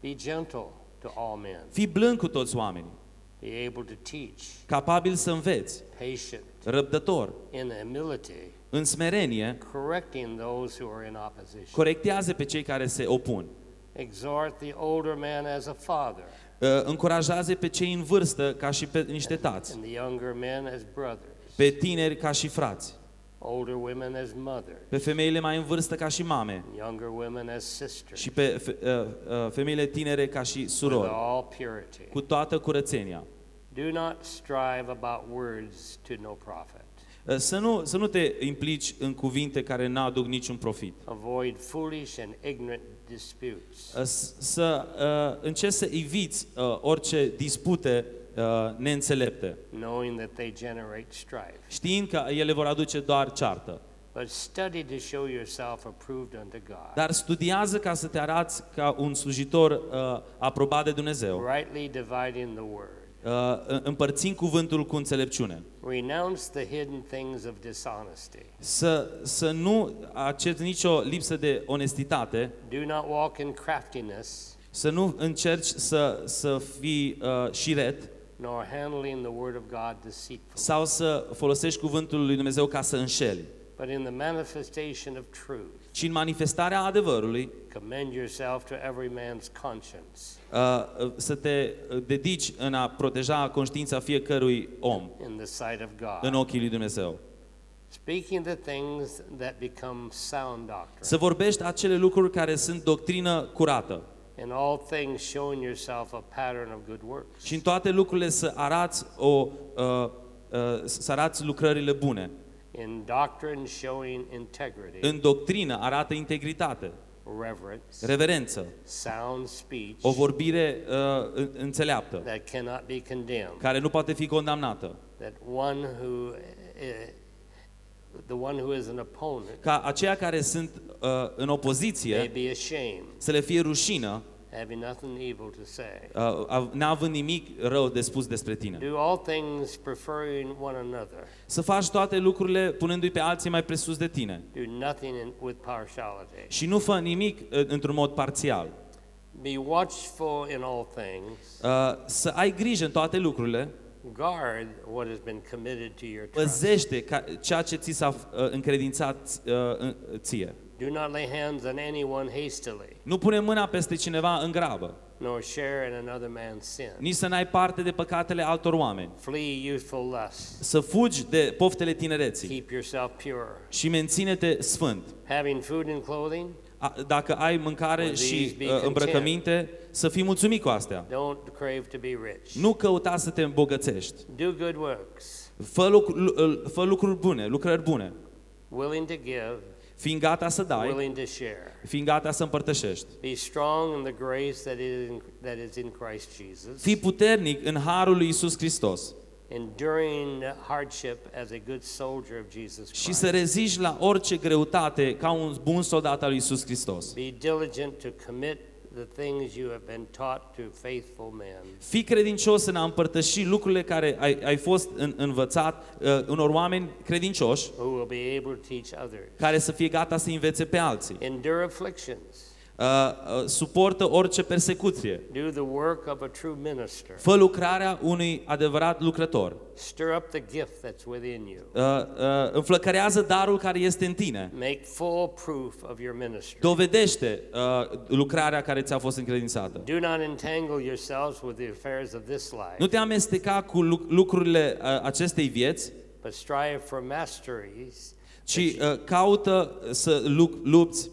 be gentle to all men. Fii blând cu toți oamenii. Be able to teach, Capabil să înveți. patient, Răbdător. in humility, În smerenie, correcting those who are in opposition. corectează pe cei care se opun. Exhort the older man as a father, Uh, Încurajează pe cei în vârstă ca și pe niște tați. and the younger men as brothers, Pe tineri ca și frați. older women as mothers, Pe femeile mai în vârstă ca și mame. and younger women as sisters, Și pe fe- uh, uh, femeile tinere ca și with surori. all purity. Cu toată curățenia. Do not strive about words to no profit. Uh, Să nu, să nu te implici în cuvinte care nu aduc niciun profit. Avoid foolish and ignorant disputes, Uh, s- Să uh, încerci să eviți uh, orice dispute uh, neînțelepte, knowing that they generate strife. știind că ele vor aduce doar ceartă. But study to show yourself approved unto God, Dar studiază ca să te arăți ca un slujitor uh, aprobat de Dumnezeu, rightly dividing the word. uh, împărțind cuvântul cu înțelepciune. Renounce the hidden things of dishonesty. Să, să nu accepti nicio lipsă de onestitate, Do not walk in craftiness, să nu încerci să, să fii uh, șiret nor handling the word of God deceitfully, sau să folosești cuvântul lui Dumnezeu ca să înșeli, but in the manifestation of truth. ci în manifestarea adevărului Commend yourself to every man's conscience uh, uh, să te uh, dedici în a proteja conștiința fiecărui om in the sight of în God, ochii lui Dumnezeu. speaking the things that become sound doctrine. Să vorbești acele lucruri care sunt doctrină curată In all things, showing yourself a pattern of good works. și în toate lucrurile să arăți, o, uh, uh, să arăți lucrările bune. In doctrine, showing integrity, În doctrină arată integritate, reverence, reverență, sound speech o vorbire uh, în- înțeleaptă, that cannot be condemned. care nu poate fi condamnată. That one who, eh, the one who is an opponent Ca aceia care sunt uh, în may opoziție be ashamed, să le fie rușină, having nothing evil to say. uh, av- neavând nimic rău de spus despre tine. Do all things preferring one another. Să faci toate lucrurile punându-i pe alții mai presus de tine. Do nothing in, with partiality. Și nu fă nimic uh, într-un mod parțial. Be watchful in all things. Uh, să ai grijă în toate lucrurile, Guard what has been committed to your trust. păzește ca, ceea ce ți s-a uh, încredințat uh, în- ție. Do not lay hands on anyone hastily, Nu pune mâna peste cineva în grabă, nor share in another man's sin. nici să n-ai parte de păcatele altor oameni. Flee youthful lust. Să fugi de poftele tinereții Keep yourself pure. și menține-te sfânt. Having food and clothing, a- dacă ai mâncare Will și these be uh, content? îmbrăcăminte, să fii mulțumit cu astea. Don't crave to be rich. Nu căuta să te îmbogățești. Do good works, Fă, lucru, lu- fă lucruri bune, lucrări bune. willing to give, Fiind gata să dai, willing to share. fiind gata să împărtășești. Be strong in the grace that is in, that is in Christ Jesus, Fii puternic în harul lui Isus Hristos enduring hardship as a good soldier of Jesus și Christ. să reziști la orice greutate ca un bun soldat al lui Isus Hristos. Be diligent to commit the things you have been taught to faithful men. Fii credincios în a împărtăși lucrurile care ai, ai fost în, învățat uh, unor oameni credincioși who will be able to teach others. care să fie gata să învețe pe alții. Endure afflictions. Uh, uh, suportă orice persecuție. Do the work of a true minister. Fă lucrarea unui adevărat lucrător. Stir up the gift that's within you. Uh, uh, înflăcărează darul care este în tine. Make full proof of your ministry. Dovedește uh, lucrarea care ți-a fost încredințată. Do not entangle yourselves with the affairs of this life, Nu te amesteca cu lu- lucrurile uh, acestei vieți, but strive for masteries ci uh, caută să lu- lupți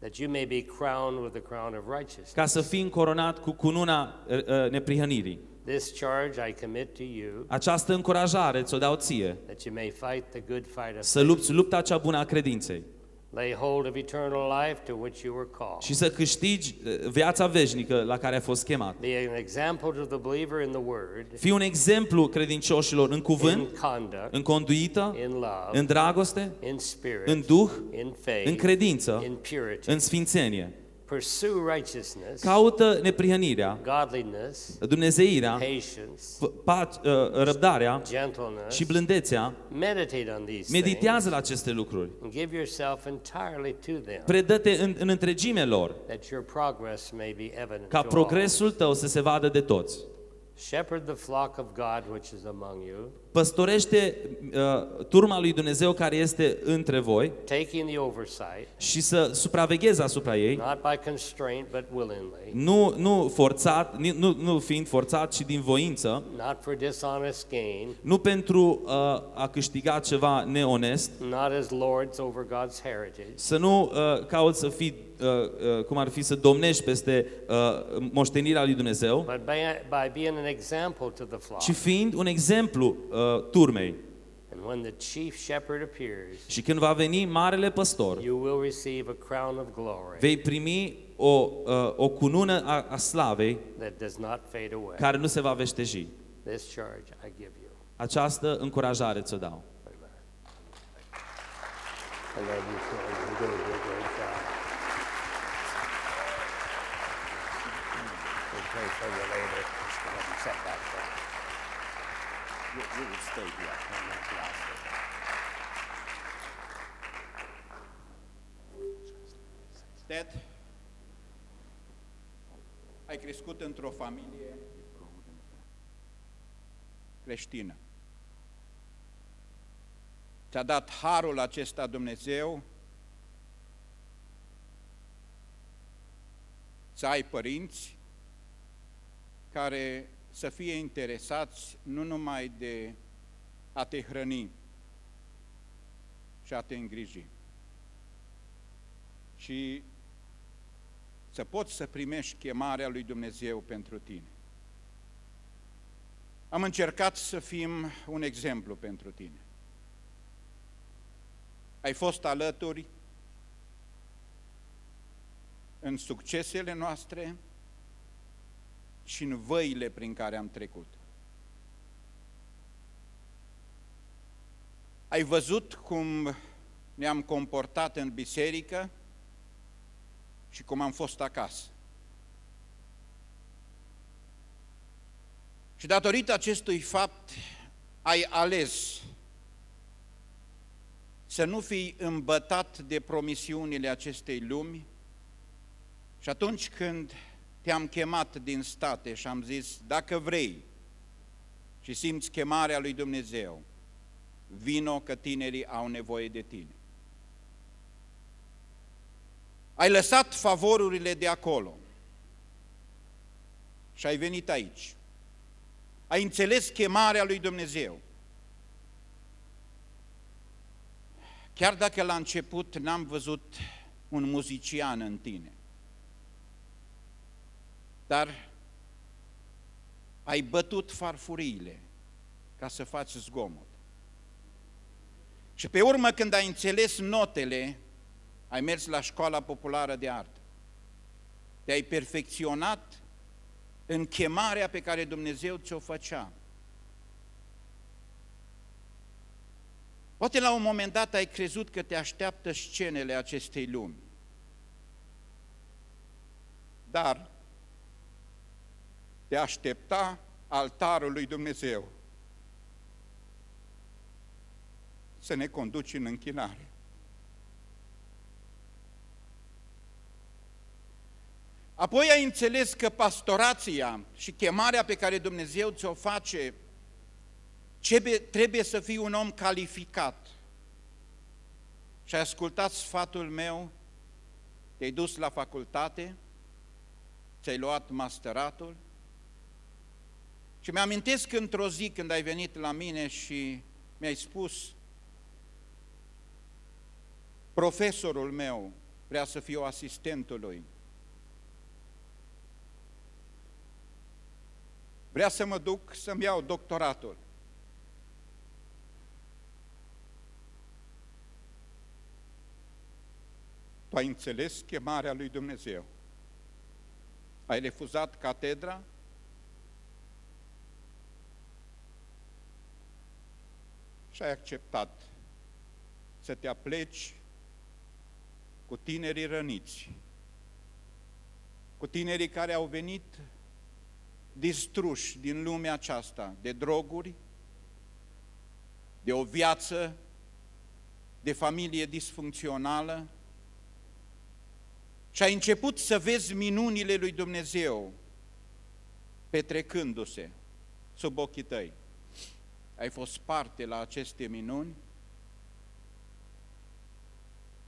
that you may be crowned with the crown of righteousness. ca să fii încoronat cu cununa uh, uh, neprihănirii. This charge I commit to you, Această încurajare ți-o dau ție, that you may fight the good fight of să lupți lupta cea bună a credinței Lay hold of eternal life to which you were called. și să câștigi uh, viața veșnică la care ai fost chemat. Be an example to the believer in the word, Fii un exemplu credincioșilor în in cuvânt, conduct, în conduită, in love, în dragoste, in spirit, în duh, in faith, în credință, in purity. în sfințenie. Pursue righteousness, Caută neprihănirea, godliness, dumnezeirea, patience, p- pac- uh, răbdarea gentleness. și blândețea. Meditate on these Meditează la aceste lucruri. things and give yourself entirely to them, Predă-te în, în întregime lor, that your progress may be evident ca to all. progresul tău să se vadă de toți. Shepherd the flock of God which is among you, Păstorește uh, turma lui Dumnezeu care este între voi taking the oversight, și să supraveghezi asupra ei, not by constraint but willingly, nu, nu forțat, ni- nu, nu fiind forțat, ci din voință, not for dishonest gain, nu pentru uh, a câștiga ceva neonest, not as lords over God's heritage, să nu uh, cauți să fii, uh, uh, cum ar fi, să domnești peste uh, moștenirea lui Dumnezeu, but by, by being an example to the flock. ci fiind un exemplu uh, turmei. And when the chief shepherd appears, Și când va veni marele păstor, you will receive a crown of glory vei primi o, uh, o cunună a, a slavei that does not fade away. care nu se va veșteji. This charge I give you. Această încurajare ți-o dau. Amen. I love you, Corey. Ted, ai crescut într-o familie creștină. Ți-a dat harul acesta Dumnezeu să ai părinți care să fie interesați nu numai de a te hrăni și a te îngriji, ci să poți să primești chemarea lui Dumnezeu pentru tine. Am încercat să fim un exemplu pentru tine. Ai fost alături în succesele noastre și în văile prin care am trecut. Ai văzut cum ne-am comportat în biserică și cum am fost acasă. Și datorită acestui fapt ai ales să nu fii îmbătat de promisiunile acestei lumi și atunci când te-am chemat din state și am zis, dacă vrei și simți chemarea lui Dumnezeu, vino că tinerii au nevoie de tine. Ai lăsat favorurile de acolo și ai venit aici. Ai înțeles chemarea lui Dumnezeu. Chiar dacă la început n-am văzut un muzician în tine. Dar ai bătut farfuriile ca să faci zgomot. Și pe urmă, când ai înțeles notele, ai mers la școala populară de artă. Te-ai perfecționat în chemarea pe care Dumnezeu ți-o făcea. Poate la un moment dat ai crezut că te așteaptă scenele acestei lumi. Dar te aștepta altarul lui Dumnezeu să ne conduci în închinare. Apoi ai înțeles că pastorația și chemarea pe care Dumnezeu ți-o face trebuie să fii un om calificat. Și ai ascultat sfatul meu, te-ai dus la facultate, ți-ai luat masteratul și mi-amintesc într-o zi când ai venit la mine și mi-ai spus profesorul meu vrea să fiu asistentul lui. Vrea să mă duc să-mi iau doctoratul. Tu ai înțeles chemarea lui Dumnezeu. Ai refuzat catedra? Și ai acceptat să te apleci cu tinerii răniți, cu tinerii care au venit distruși din lumea aceasta de droguri, de o viață de familie disfuncțională și ai început să vezi minunile lui Dumnezeu petrecându-se sub ochii tăi. Ai fost parte la aceste minuni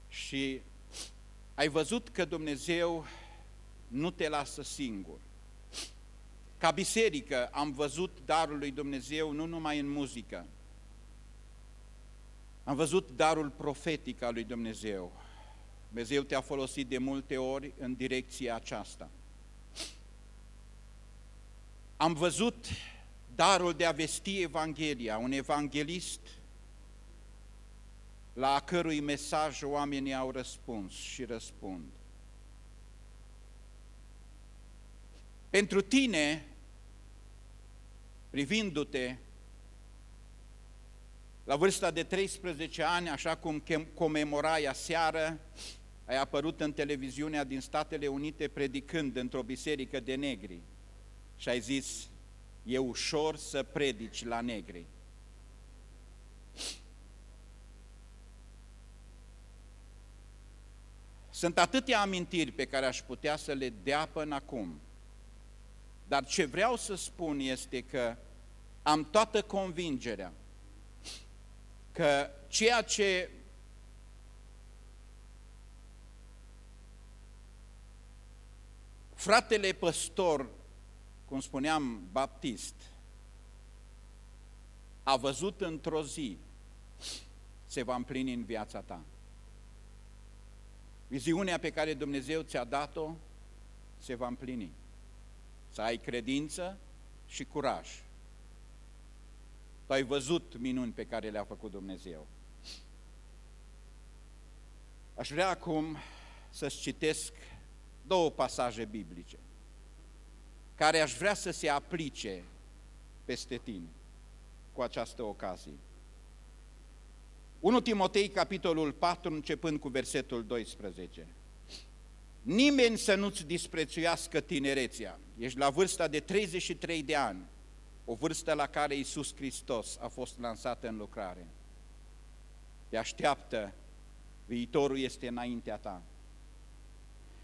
și ai văzut că Dumnezeu nu te lasă singur. Ca biserică am văzut darul lui Dumnezeu nu numai în muzică, am văzut darul profetic al lui Dumnezeu. Dumnezeu te-a folosit de multe ori în direcția aceasta. Am văzut darul de a vesti Evanghelia, un evanghelist la cărui mesaj oamenii au răspuns și răspund. Pentru tine, privindu-te, la vârsta de 13 ani, așa cum comemorai aseară, ai apărut în televiziunea din Statele Unite predicând într-o biserică de negri și ai zis, e ușor să predici la negri. Sunt atâtea amintiri pe care aș putea să le dea până acum, dar ce vreau să spun este că am toată convingerea că ceea ce fratele păstor, cum spuneam, baptist, a văzut într-o zi, se va împlini în viața ta. Viziunea pe care Dumnezeu ți-a dat-o se va împlini. Să ai credință și curaj. Tu ai văzut minuni pe care le-a făcut Dumnezeu. Aș vrea acum să-ți citesc două pasaje biblice care aș vrea să se aplice peste tine cu această ocazie. 1 Timotei, capitolul 4, începând cu versetul 12. Nimeni să nu-ți disprețuiască tinerețea. Ești la vârsta de 33 de ani, o vârstă la care Iisus Hristos a fost lansat în lucrare. Te așteaptă, viitorul este înaintea ta.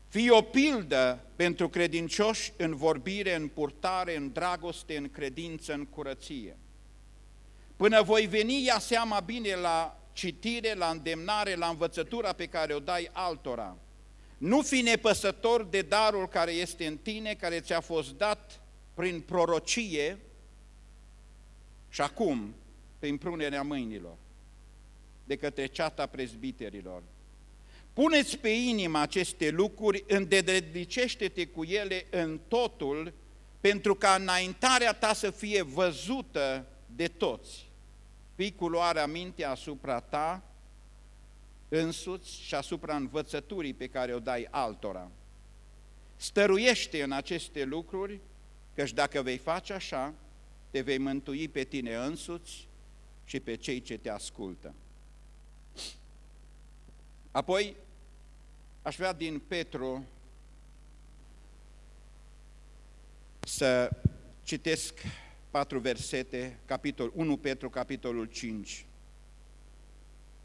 Fii o pildă pentru credincioși în vorbire, în purtare, în dragoste, în credință, în curăție. Până voi veni, ia seama bine la citire, la îndemnare, la învățătura pe care o dai altora. Nu fi nepăsător de darul care este în tine, care ți-a fost dat prin prorocie și acum prin prunerea mâinilor de către ceata prezbiterilor. Puneți pe inimă aceste lucruri, îndedredicește-te cu ele în totul, pentru ca înaintarea ta să fie văzută de toți. Fii cu luarea minte asupra ta însuți și asupra învățăturii pe care o dai altora. Stăruiește în aceste lucruri, căci dacă vei face așa, te vei mântui pe tine însuți și pe cei ce te ascultă. Apoi, aș vrea din Petru să citesc patru versete, capitol 1 Petru, capitolul 5.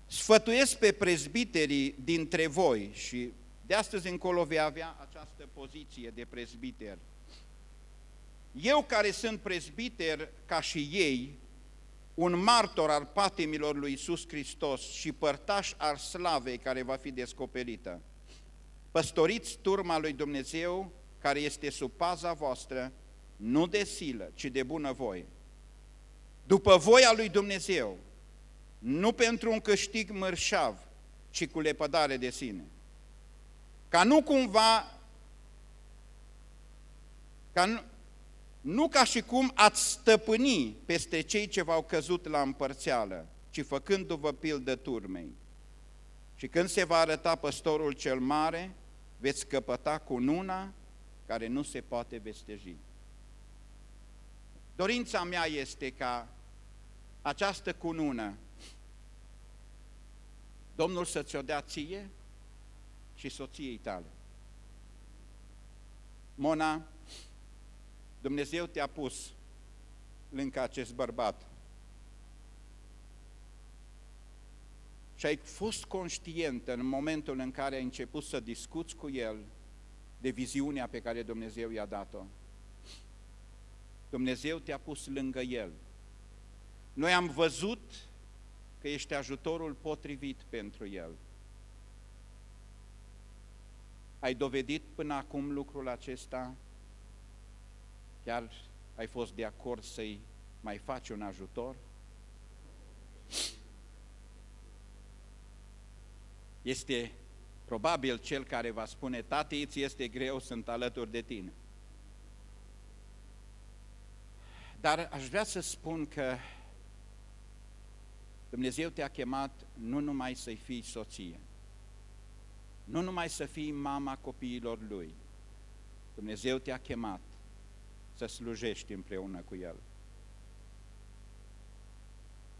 Sfătuiesc pe prezbiterii dintre voi și de astăzi încolo vei avea această poziție de prezbiter. Eu care sunt prezbiter ca și ei, un martor al patimilor lui Iisus Hristos și părtaș al slavei care va fi descoperită. Păstoriți turma lui Dumnezeu care este sub paza voastră, nu de silă, ci de bunăvoie. După voia lui Dumnezeu, nu pentru un câștig mărșav, ci cu lepădare de sine. Ca nu cumva, ca nu, nu ca și cum ați stăpâni peste cei ce v-au căzut la împărțeală, ci făcându-vă pildă turmei. Și când se va arăta păstorul cel mare, veți căpăta cu nuna care nu se poate vesteji. Dorința mea este ca această cunună Domnul să ți-o dea ție și soției tale. Mona, Dumnezeu te-a pus lângă acest bărbat. Și ai fost conștient în momentul în care ai început să discuți cu el de viziunea pe care Dumnezeu i-a dat-o. Dumnezeu te-a pus lângă el. Noi am văzut că ești ajutorul potrivit pentru el. Ai dovedit până acum lucrul acesta? Chiar ai fost de acord să-i mai faci un ajutor? Este probabil cel care va spune, tati, îți este greu, sunt alături de tine. Dar aș vrea să spun că Dumnezeu te-a chemat nu numai să-i fii soție, nu numai să fii mama copiilor Lui. Dumnezeu te-a chemat să slujești împreună cu El.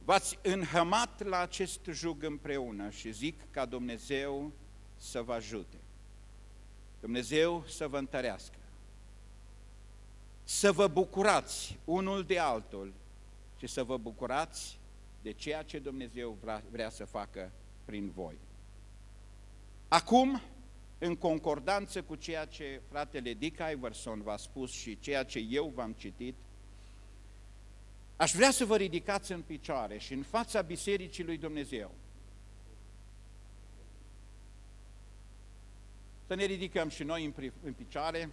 V-ați înhămat la acest jug împreună și zic ca Dumnezeu să vă ajute. Dumnezeu să vă întărească. Să vă bucurați unul de altul și să vă bucurați de ceea ce Dumnezeu vrea, vrea să facă prin voi. Acum, în concordanță cu ceea ce fratele Dick Iverson v-a spus și ceea ce eu v-am citit, aș vrea să vă ridicați în picioare și în fața Bisericii lui Dumnezeu. Să ne ridicăm și noi în picioare.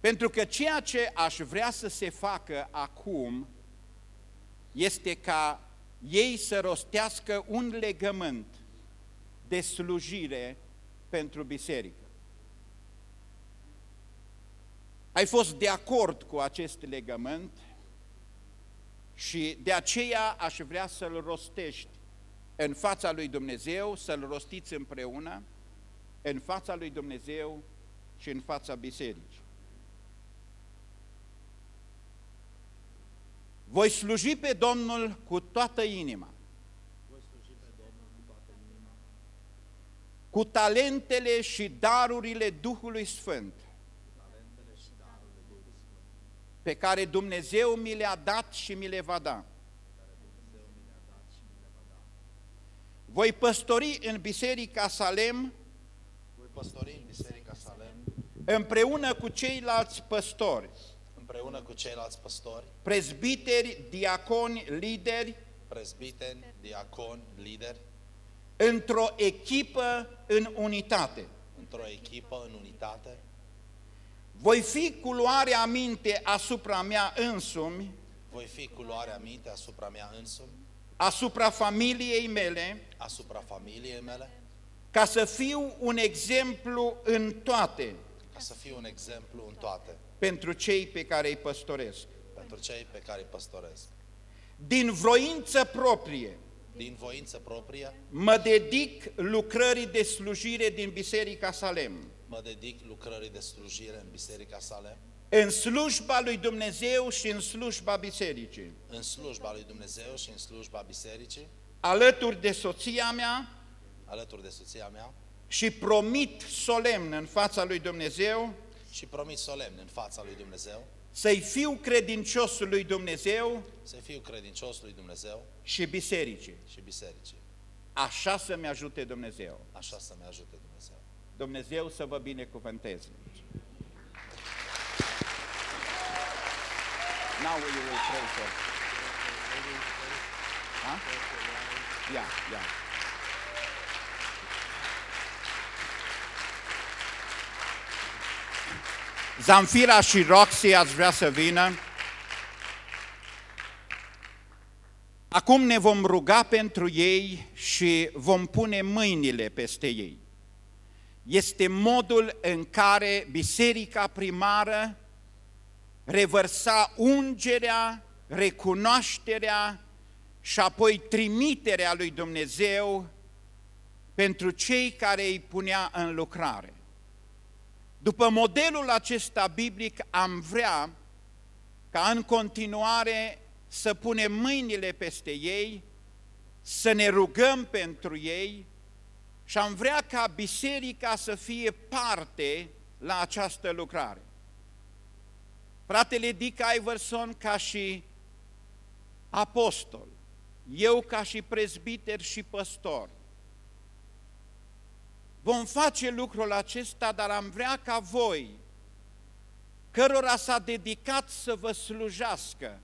Pentru că ceea ce aș vrea să se facă acum este ca ei să rostească un legământ de slujire pentru biserică. Ai fost de acord cu acest legământ și de aceea aș vrea să-l rostești în fața lui Dumnezeu, să-l rostiți împreună, în fața lui Dumnezeu și în fața bisericii. Voi sluji pe Domnul cu toată inima. Cu talentele și darurile Duhului Sfânt. Pe care Dumnezeu mi le-a dat și mi le va da. Voi păstori în Biserica Salem voi păstori în Biserica Salem împreună cu ceilalți păstori împreună cu ceilalți păstori, prezbiteri, diaconi, lideri, prezbiteri, diaconi, lideri, într-o echipă în unitate. într-o echipă în unitate. Voi fi cu luarea minte asupra mea însumi, Voi fi cu luarea minte asupra mea însumi, asupra familiei mele, asupra familiei mele, ca să fiu un exemplu în toate ca să fiu un exemplu în toate pentru cei pe care îi păstoresc. pentru cei pe care îi păstoresc. Din voință proprie, Din voință proprie, mă dedic lucrării de slujire din Biserica Salem, mă dedic lucrării de slujire în Biserica Salem, în slujba lui Dumnezeu și în slujba bisericii, în slujba lui Dumnezeu și în slujba Bisericii, alături de soția mea alături de soția mea și promit solemn în fața lui Dumnezeu și promit solemn în fața lui Dumnezeu să-i fiu credinciosul lui Dumnezeu să fiu credincios lui Dumnezeu și bisericii. și Bisericii. Așa să-mi ajute Dumnezeu. Așa să-mi ajute Dumnezeu. Dumnezeu să vă binecuvânteze. Now you will pray for. Huh? Yeah, yeah. Zamfira și Roxy ați vrea să vină. Acum ne vom ruga pentru ei și vom pune mâinile peste ei. Este modul în care biserica primară revărsa ungerea, recunoașterea și apoi trimiterea lui Dumnezeu pentru cei care îi punea în lucrare. După modelul acesta biblic am vrea ca în continuare să punem mâinile peste ei, să ne rugăm pentru ei și am vrea ca biserica să fie parte la această lucrare. Fratele Dick Iverson ca și apostol, eu ca și prezbiter și păstor, vom face lucrul acesta, dar am vrea ca voi, cărora s-a dedicat să vă slujească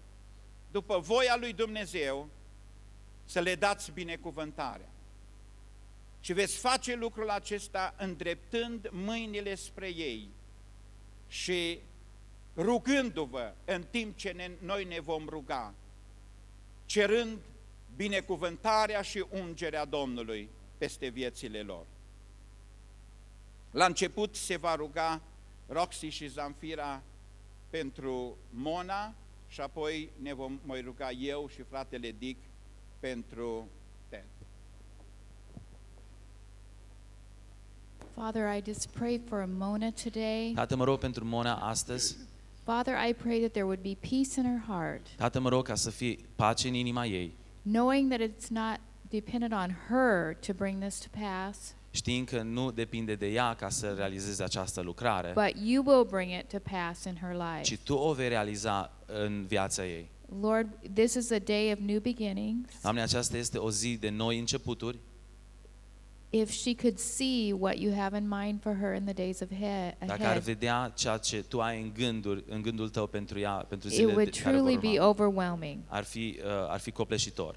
după voia lui Dumnezeu, să le dați binecuvântarea. Și veți face lucrul acesta îndreptând mâinile spre ei și rugându-vă în timp ce ne, noi ne vom ruga, cerând binecuvântarea și ungerea Domnului peste viețile lor. La început se va ruga Roxy și Zamfira pentru Mona și apoi ne vom mai ruga eu și fratele Dick pentru Ted. Father, I just pray for Mona today. Tată, mă rog pentru Mona astăzi. Father, I pray that there would be peace in her heart, Tată, mă rog ca să fie pace în inima ei, knowing that it's not dependent on her to bring this to pass, știind că nu depinde de ea ca să realizeze această lucrare, but you will bring it to pass in her ci life. Tu o vei realiza în viața ei. Lord, this is a day of new beginnings. Doamne, aceasta este o zi de noi începuturi. If she could see what you have in mind for her in the days of he- Dacă ar ahead, vedea ceea ce Tu ai în gânduri, în gândul Tău pentru ea, pentru it zilele would de- care truly vor be urma, overwhelming. ar fi, uh, ar fi copleșitor.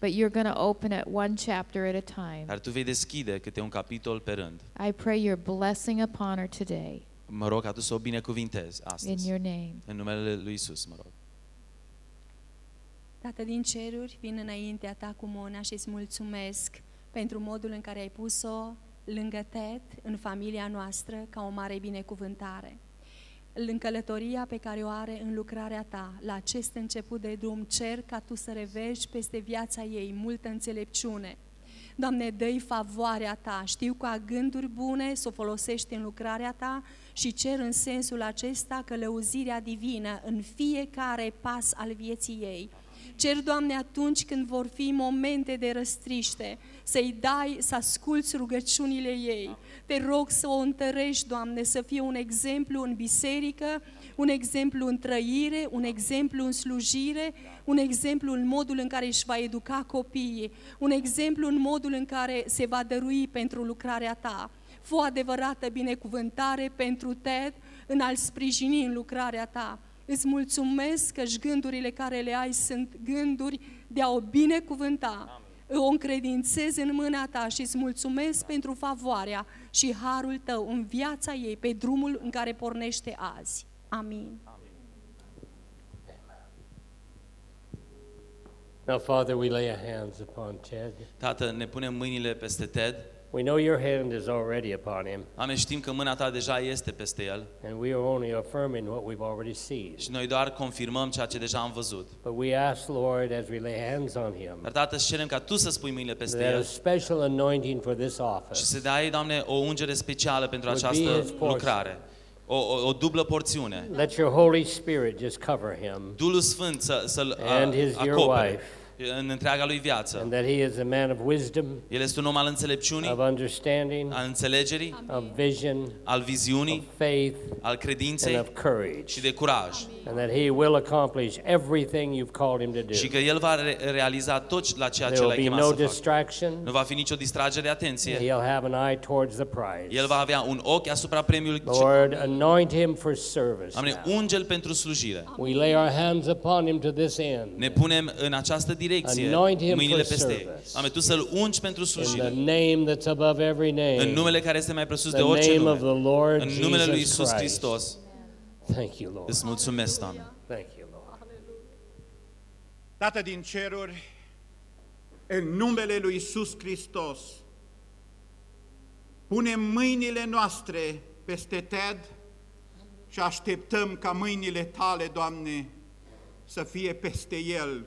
But you're going to open it one chapter at a time. Dar Tu vei deschide câte un capitol pe rând. I pray your blessing upon her today. Mă rog ca Tu să o binecuvintezi In astăzi. your name. În numele Lui Isus, mă rog. Tată din ceruri, vin înaintea ta cu Mona și îți mulțumesc pentru modul în care ai pus-o lângă Ted, în familia noastră, ca o mare binecuvântare. În călătoria pe care o are în lucrarea ta, la acest început de drum, cer ca tu să revești peste viața ei multă înțelepciune. Doamne, dă-i favoarea ta, știu că a gânduri bune să o folosești în lucrarea ta și cer în sensul acesta călăuzirea divină în fiecare pas al vieții ei. Cer, Doamne, atunci când vor fi momente de răstriște, să-i dai să asculți rugăciunile ei. Te rog să o întărești, Doamne, să fie un exemplu în biserică, un exemplu în trăire, un exemplu în slujire, un exemplu în modul în care își va educa copiii, un exemplu în modul în care se va dărui pentru lucrarea ta. Fă o adevărată binecuvântare pentru Ted în a-l sprijini în lucrarea ta. Îți mulțumesc că gândurile care le ai sunt gânduri de a o binecuvânta. O încredințez în mâna ta și îți mulțumesc pentru favoarea și harul tău în viața ei, pe drumul în care pornește azi. Amin. Now, Father, we lay our hands upon Ted. Tată, ne punem mâinile peste Ted. We know your hand is already upon him, Doamne, știm că mâna Ta deja este peste el and we are only affirming what we've already seen. și noi doar confirmăm ceea ce deja am văzut. But we ask, Lord, as we lay hands on him, Dar, Tată, îți cerem ca Tu să spui mâinile peste that a el special anointing for this și office să dai, Doamne, o ungere specială pentru Would be această his portion. lucrare. O, o, o dublă porțiune. Let your Holy Spirit just cover him, Duhul Sfânt să, să-l And his dear acopere wife. În întreaga lui viață. and that he is a man of wisdom, El este un om al înțelepciunii, of understanding, al înțelegerii, of vision, al of viziunii, faith, al and credinței of courage. și de curaj. And that he will accomplish everything you've called him to Și do. că El va re- realiza tot la ceea ce There l-ai will be chemat no să facă. distraction. Nu va fi nicio distragere de atenție. He'll have an eye towards the prize. El va avea un ochi asupra premiului. ce- Lord, anoint him for service. Doamne, now. ungel pentru slujire. We lay our hands upon him to this end. Ne punem în această direcție Anoint him mâinile for peste ei. service. Doamne, Tu să-L ungi pentru In the slujire. name that's above every În name. numele care este mai presus de The orice name of the nume. Lord În numele lui Jesus Isus Christ. Hristos. Thank you, Lord. Îți mulțumesc, Doamne. Thank you, Lord. Tată din ceruri, în numele lui Isus Hristos, punem mâinile noastre peste Ted și așteptăm ca mâinile tale, Doamne, să fie peste el.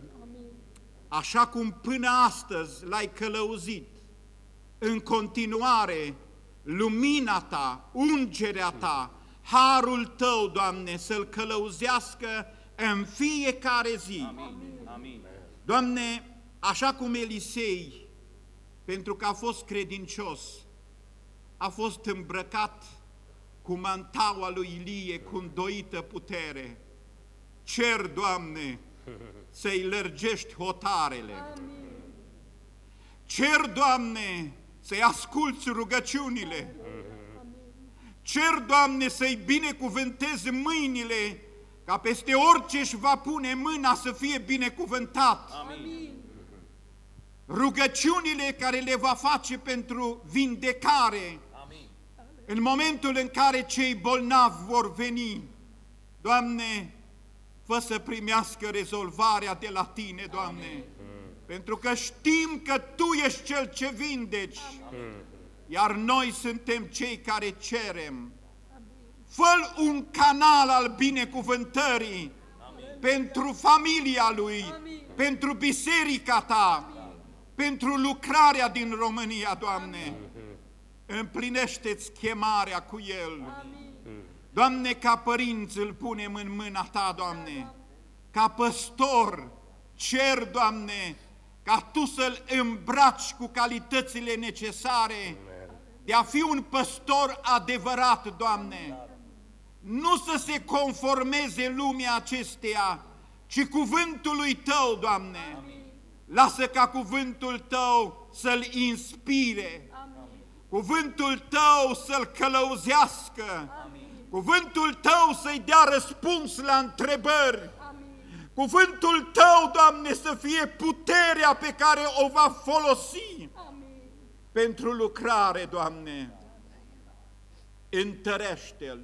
Așa cum până astăzi l-ai călăuzit, în continuare, lumina ta, ungerea ta, harul tău, Doamne, să-l călăuzească în fiecare zi. Amin. Doamne, așa cum Elisei, pentru că a fost credincios, a fost îmbrăcat cu mantaua lui Ilie, cu îndoită putere, cer, Doamne, să-i lărgești hotarele. Cer, Doamne, să-i asculți rugăciunile. Cer, Doamne, să-i binecuvântezi mâinile, ca peste orice își va pune mâna să fie binecuvântat. Amin. Rugăciunile care le va face pentru vindecare, Amin. în momentul în care cei bolnavi vor veni, Doamne, fă să primească rezolvarea de la Tine, Doamne, pentru că știm că Tu ești Cel ce vindeci, iar noi suntem cei care cerem. fă un canal al binecuvântării pentru familia Lui, pentru biserica Ta, pentru lucrarea din România, Doamne. Împlinește-ți chemarea cu El. Doamne, ca părinți îl punem în mâna Ta, Doamne. Ca păstor, cer, Doamne, ca Tu să-l îmbraci cu calitățile necesare de a fi un păstor adevărat, Doamne. Nu să se conformeze lumea acesteia, ci cuvântul lui Tău, Doamne. Lasă ca cuvântul Tău să-l inspire, cuvântul Tău să-l călăuzească, cuvântul Tău să-i dea răspuns la întrebări, cuvântul Tău, Doamne, să fie puterea pe care o va folosi pentru lucrare, Doamne. Întărește-l,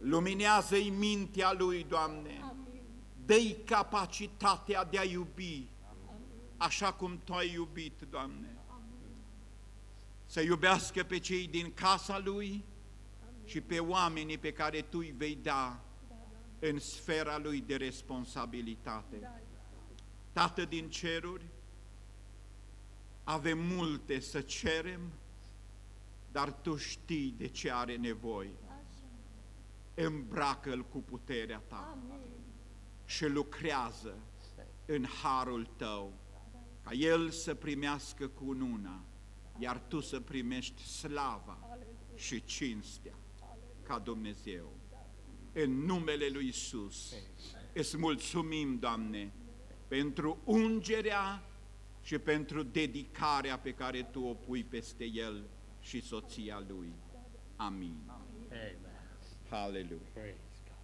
luminează-i mintea lui, Doamne, dă-i capacitatea de a iubi, așa cum Tu ai iubit, Doamne. Să iubească pe cei din casa Lui și pe oamenii pe care Tu îi vei da în sfera Lui de responsabilitate. Tată din ceruri, avem multe să cerem, dar Tu știi de ce are nevoie. Îmbracă-L cu puterea Ta și lucrează în harul Tău, ca El să primească cununa, iar Tu să primești slava și cinstea ca Dumnezeu. În numele Lui Isus, îți mulțumim, Doamne, pentru ungerea și pentru dedicarea pe care Tu o pui peste El și soția Lui. Amin. Amen. Hallelujah. Praise God.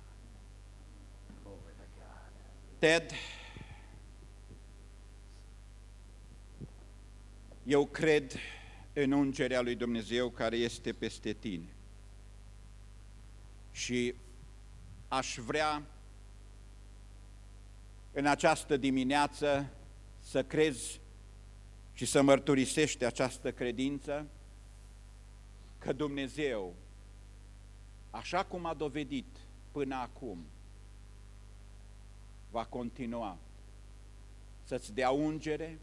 Glory to God. Ted, eu cred în ungerea lui Dumnezeu care este peste tine. Și aș vrea în această dimineață să crezi și să mărturisești această credință că Dumnezeu, așa cum a dovedit până acum, va continua să-ți dea ungere,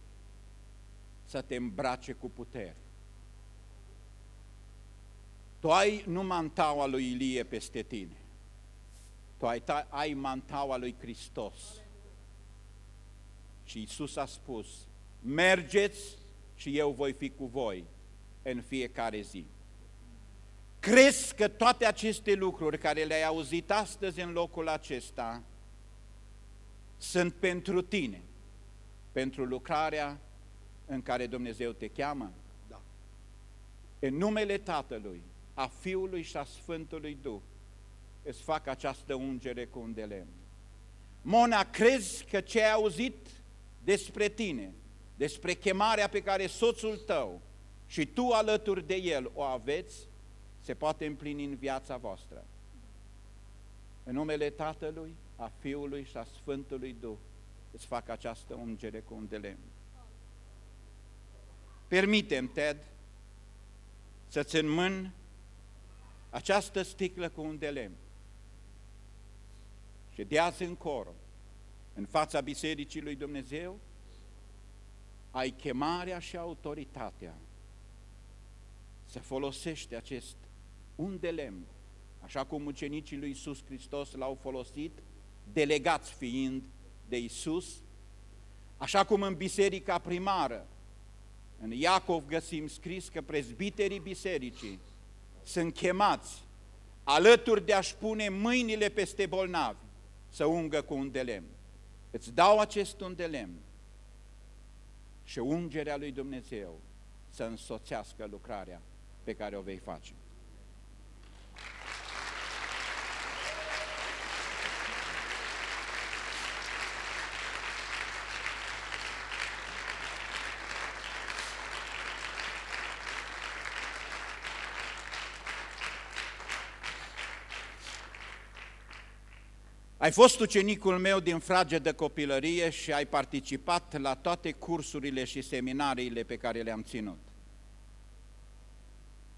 să te îmbrace cu putere. Tu ai nu mantaua lui Ilie peste tine, tu ai, ta, ai mantaua lui Hristos. Și Isus a spus, mergeți și eu voi fi cu voi în fiecare zi. Crezi că toate aceste lucruri care le-ai auzit astăzi în locul acesta sunt pentru tine, pentru lucrarea în care Dumnezeu te cheamă? Da. În numele Tatălui, a Fiului și a Sfântului Duh, îți fac această ungere cu un de lemn. Mona, crezi că ce ai auzit despre tine, despre chemarea pe care soțul tău și tu alături de el o aveți, se poate împlini în viața voastră. În numele Tatălui, a Fiului și a Sfântului Duh, îți fac această ungere cu un de lemn. Permitem, Ted, să-ți înmân această sticlă cu un de lemn. Și de azi încolo, în fața Bisericii lui Dumnezeu, ai chemarea și autoritatea să folosești acest un de lemn, așa cum ucenicii lui Iisus Hristos l-au folosit, delegați fiind de Iisus, așa cum în biserica primară, în Iacov găsim scris că prezbiterii bisericii sunt chemați alături de a-și pune mâinile peste bolnavi să ungă cu un de lemn. Îți dau acest un de lemn și ungerea lui Dumnezeu să însoțească lucrarea pe care o vei face. Ai fost ucenicul meu din frage de copilărie și ai participat la toate cursurile și seminariile pe care le-am ținut.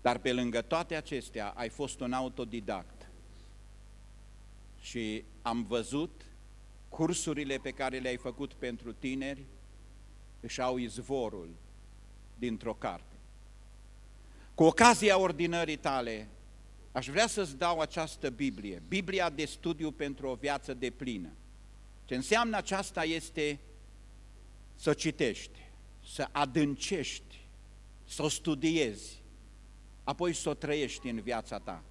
Dar pe lângă toate acestea ai fost un autodidact. Și am văzut cursurile pe care le-ai făcut pentru tineri își au izvorul dintr-o carte. Cu ocazia ordinării tale, Aș vrea să-ți dau această Biblie, Biblia de studiu pentru o viață de plină. Ce înseamnă aceasta este să citești, să adâncești, să o studiezi, apoi să o trăiești în viața ta.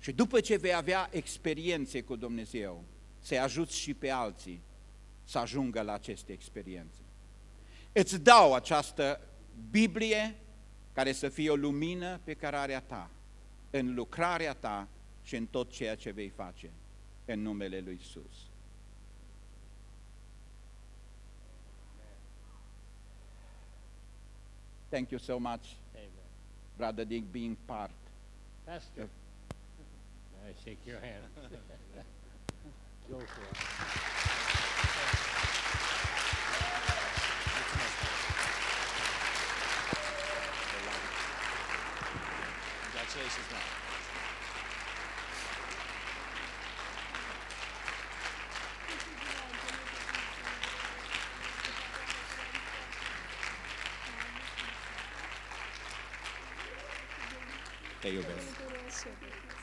Și după ce vei avea experiențe cu Dumnezeu, să-i ajuți și pe alții să ajungă la aceste experiențe. Îți dau această Biblie care să fie o lumină pe cărarea ta în lucrarea ta și în tot ceea ce vei face în numele Lui Isus. Thank you so much, Amen. Brother Dick, being part. Pastor, I shake your hand. Go for it. Congratulations, man. Te iubesc.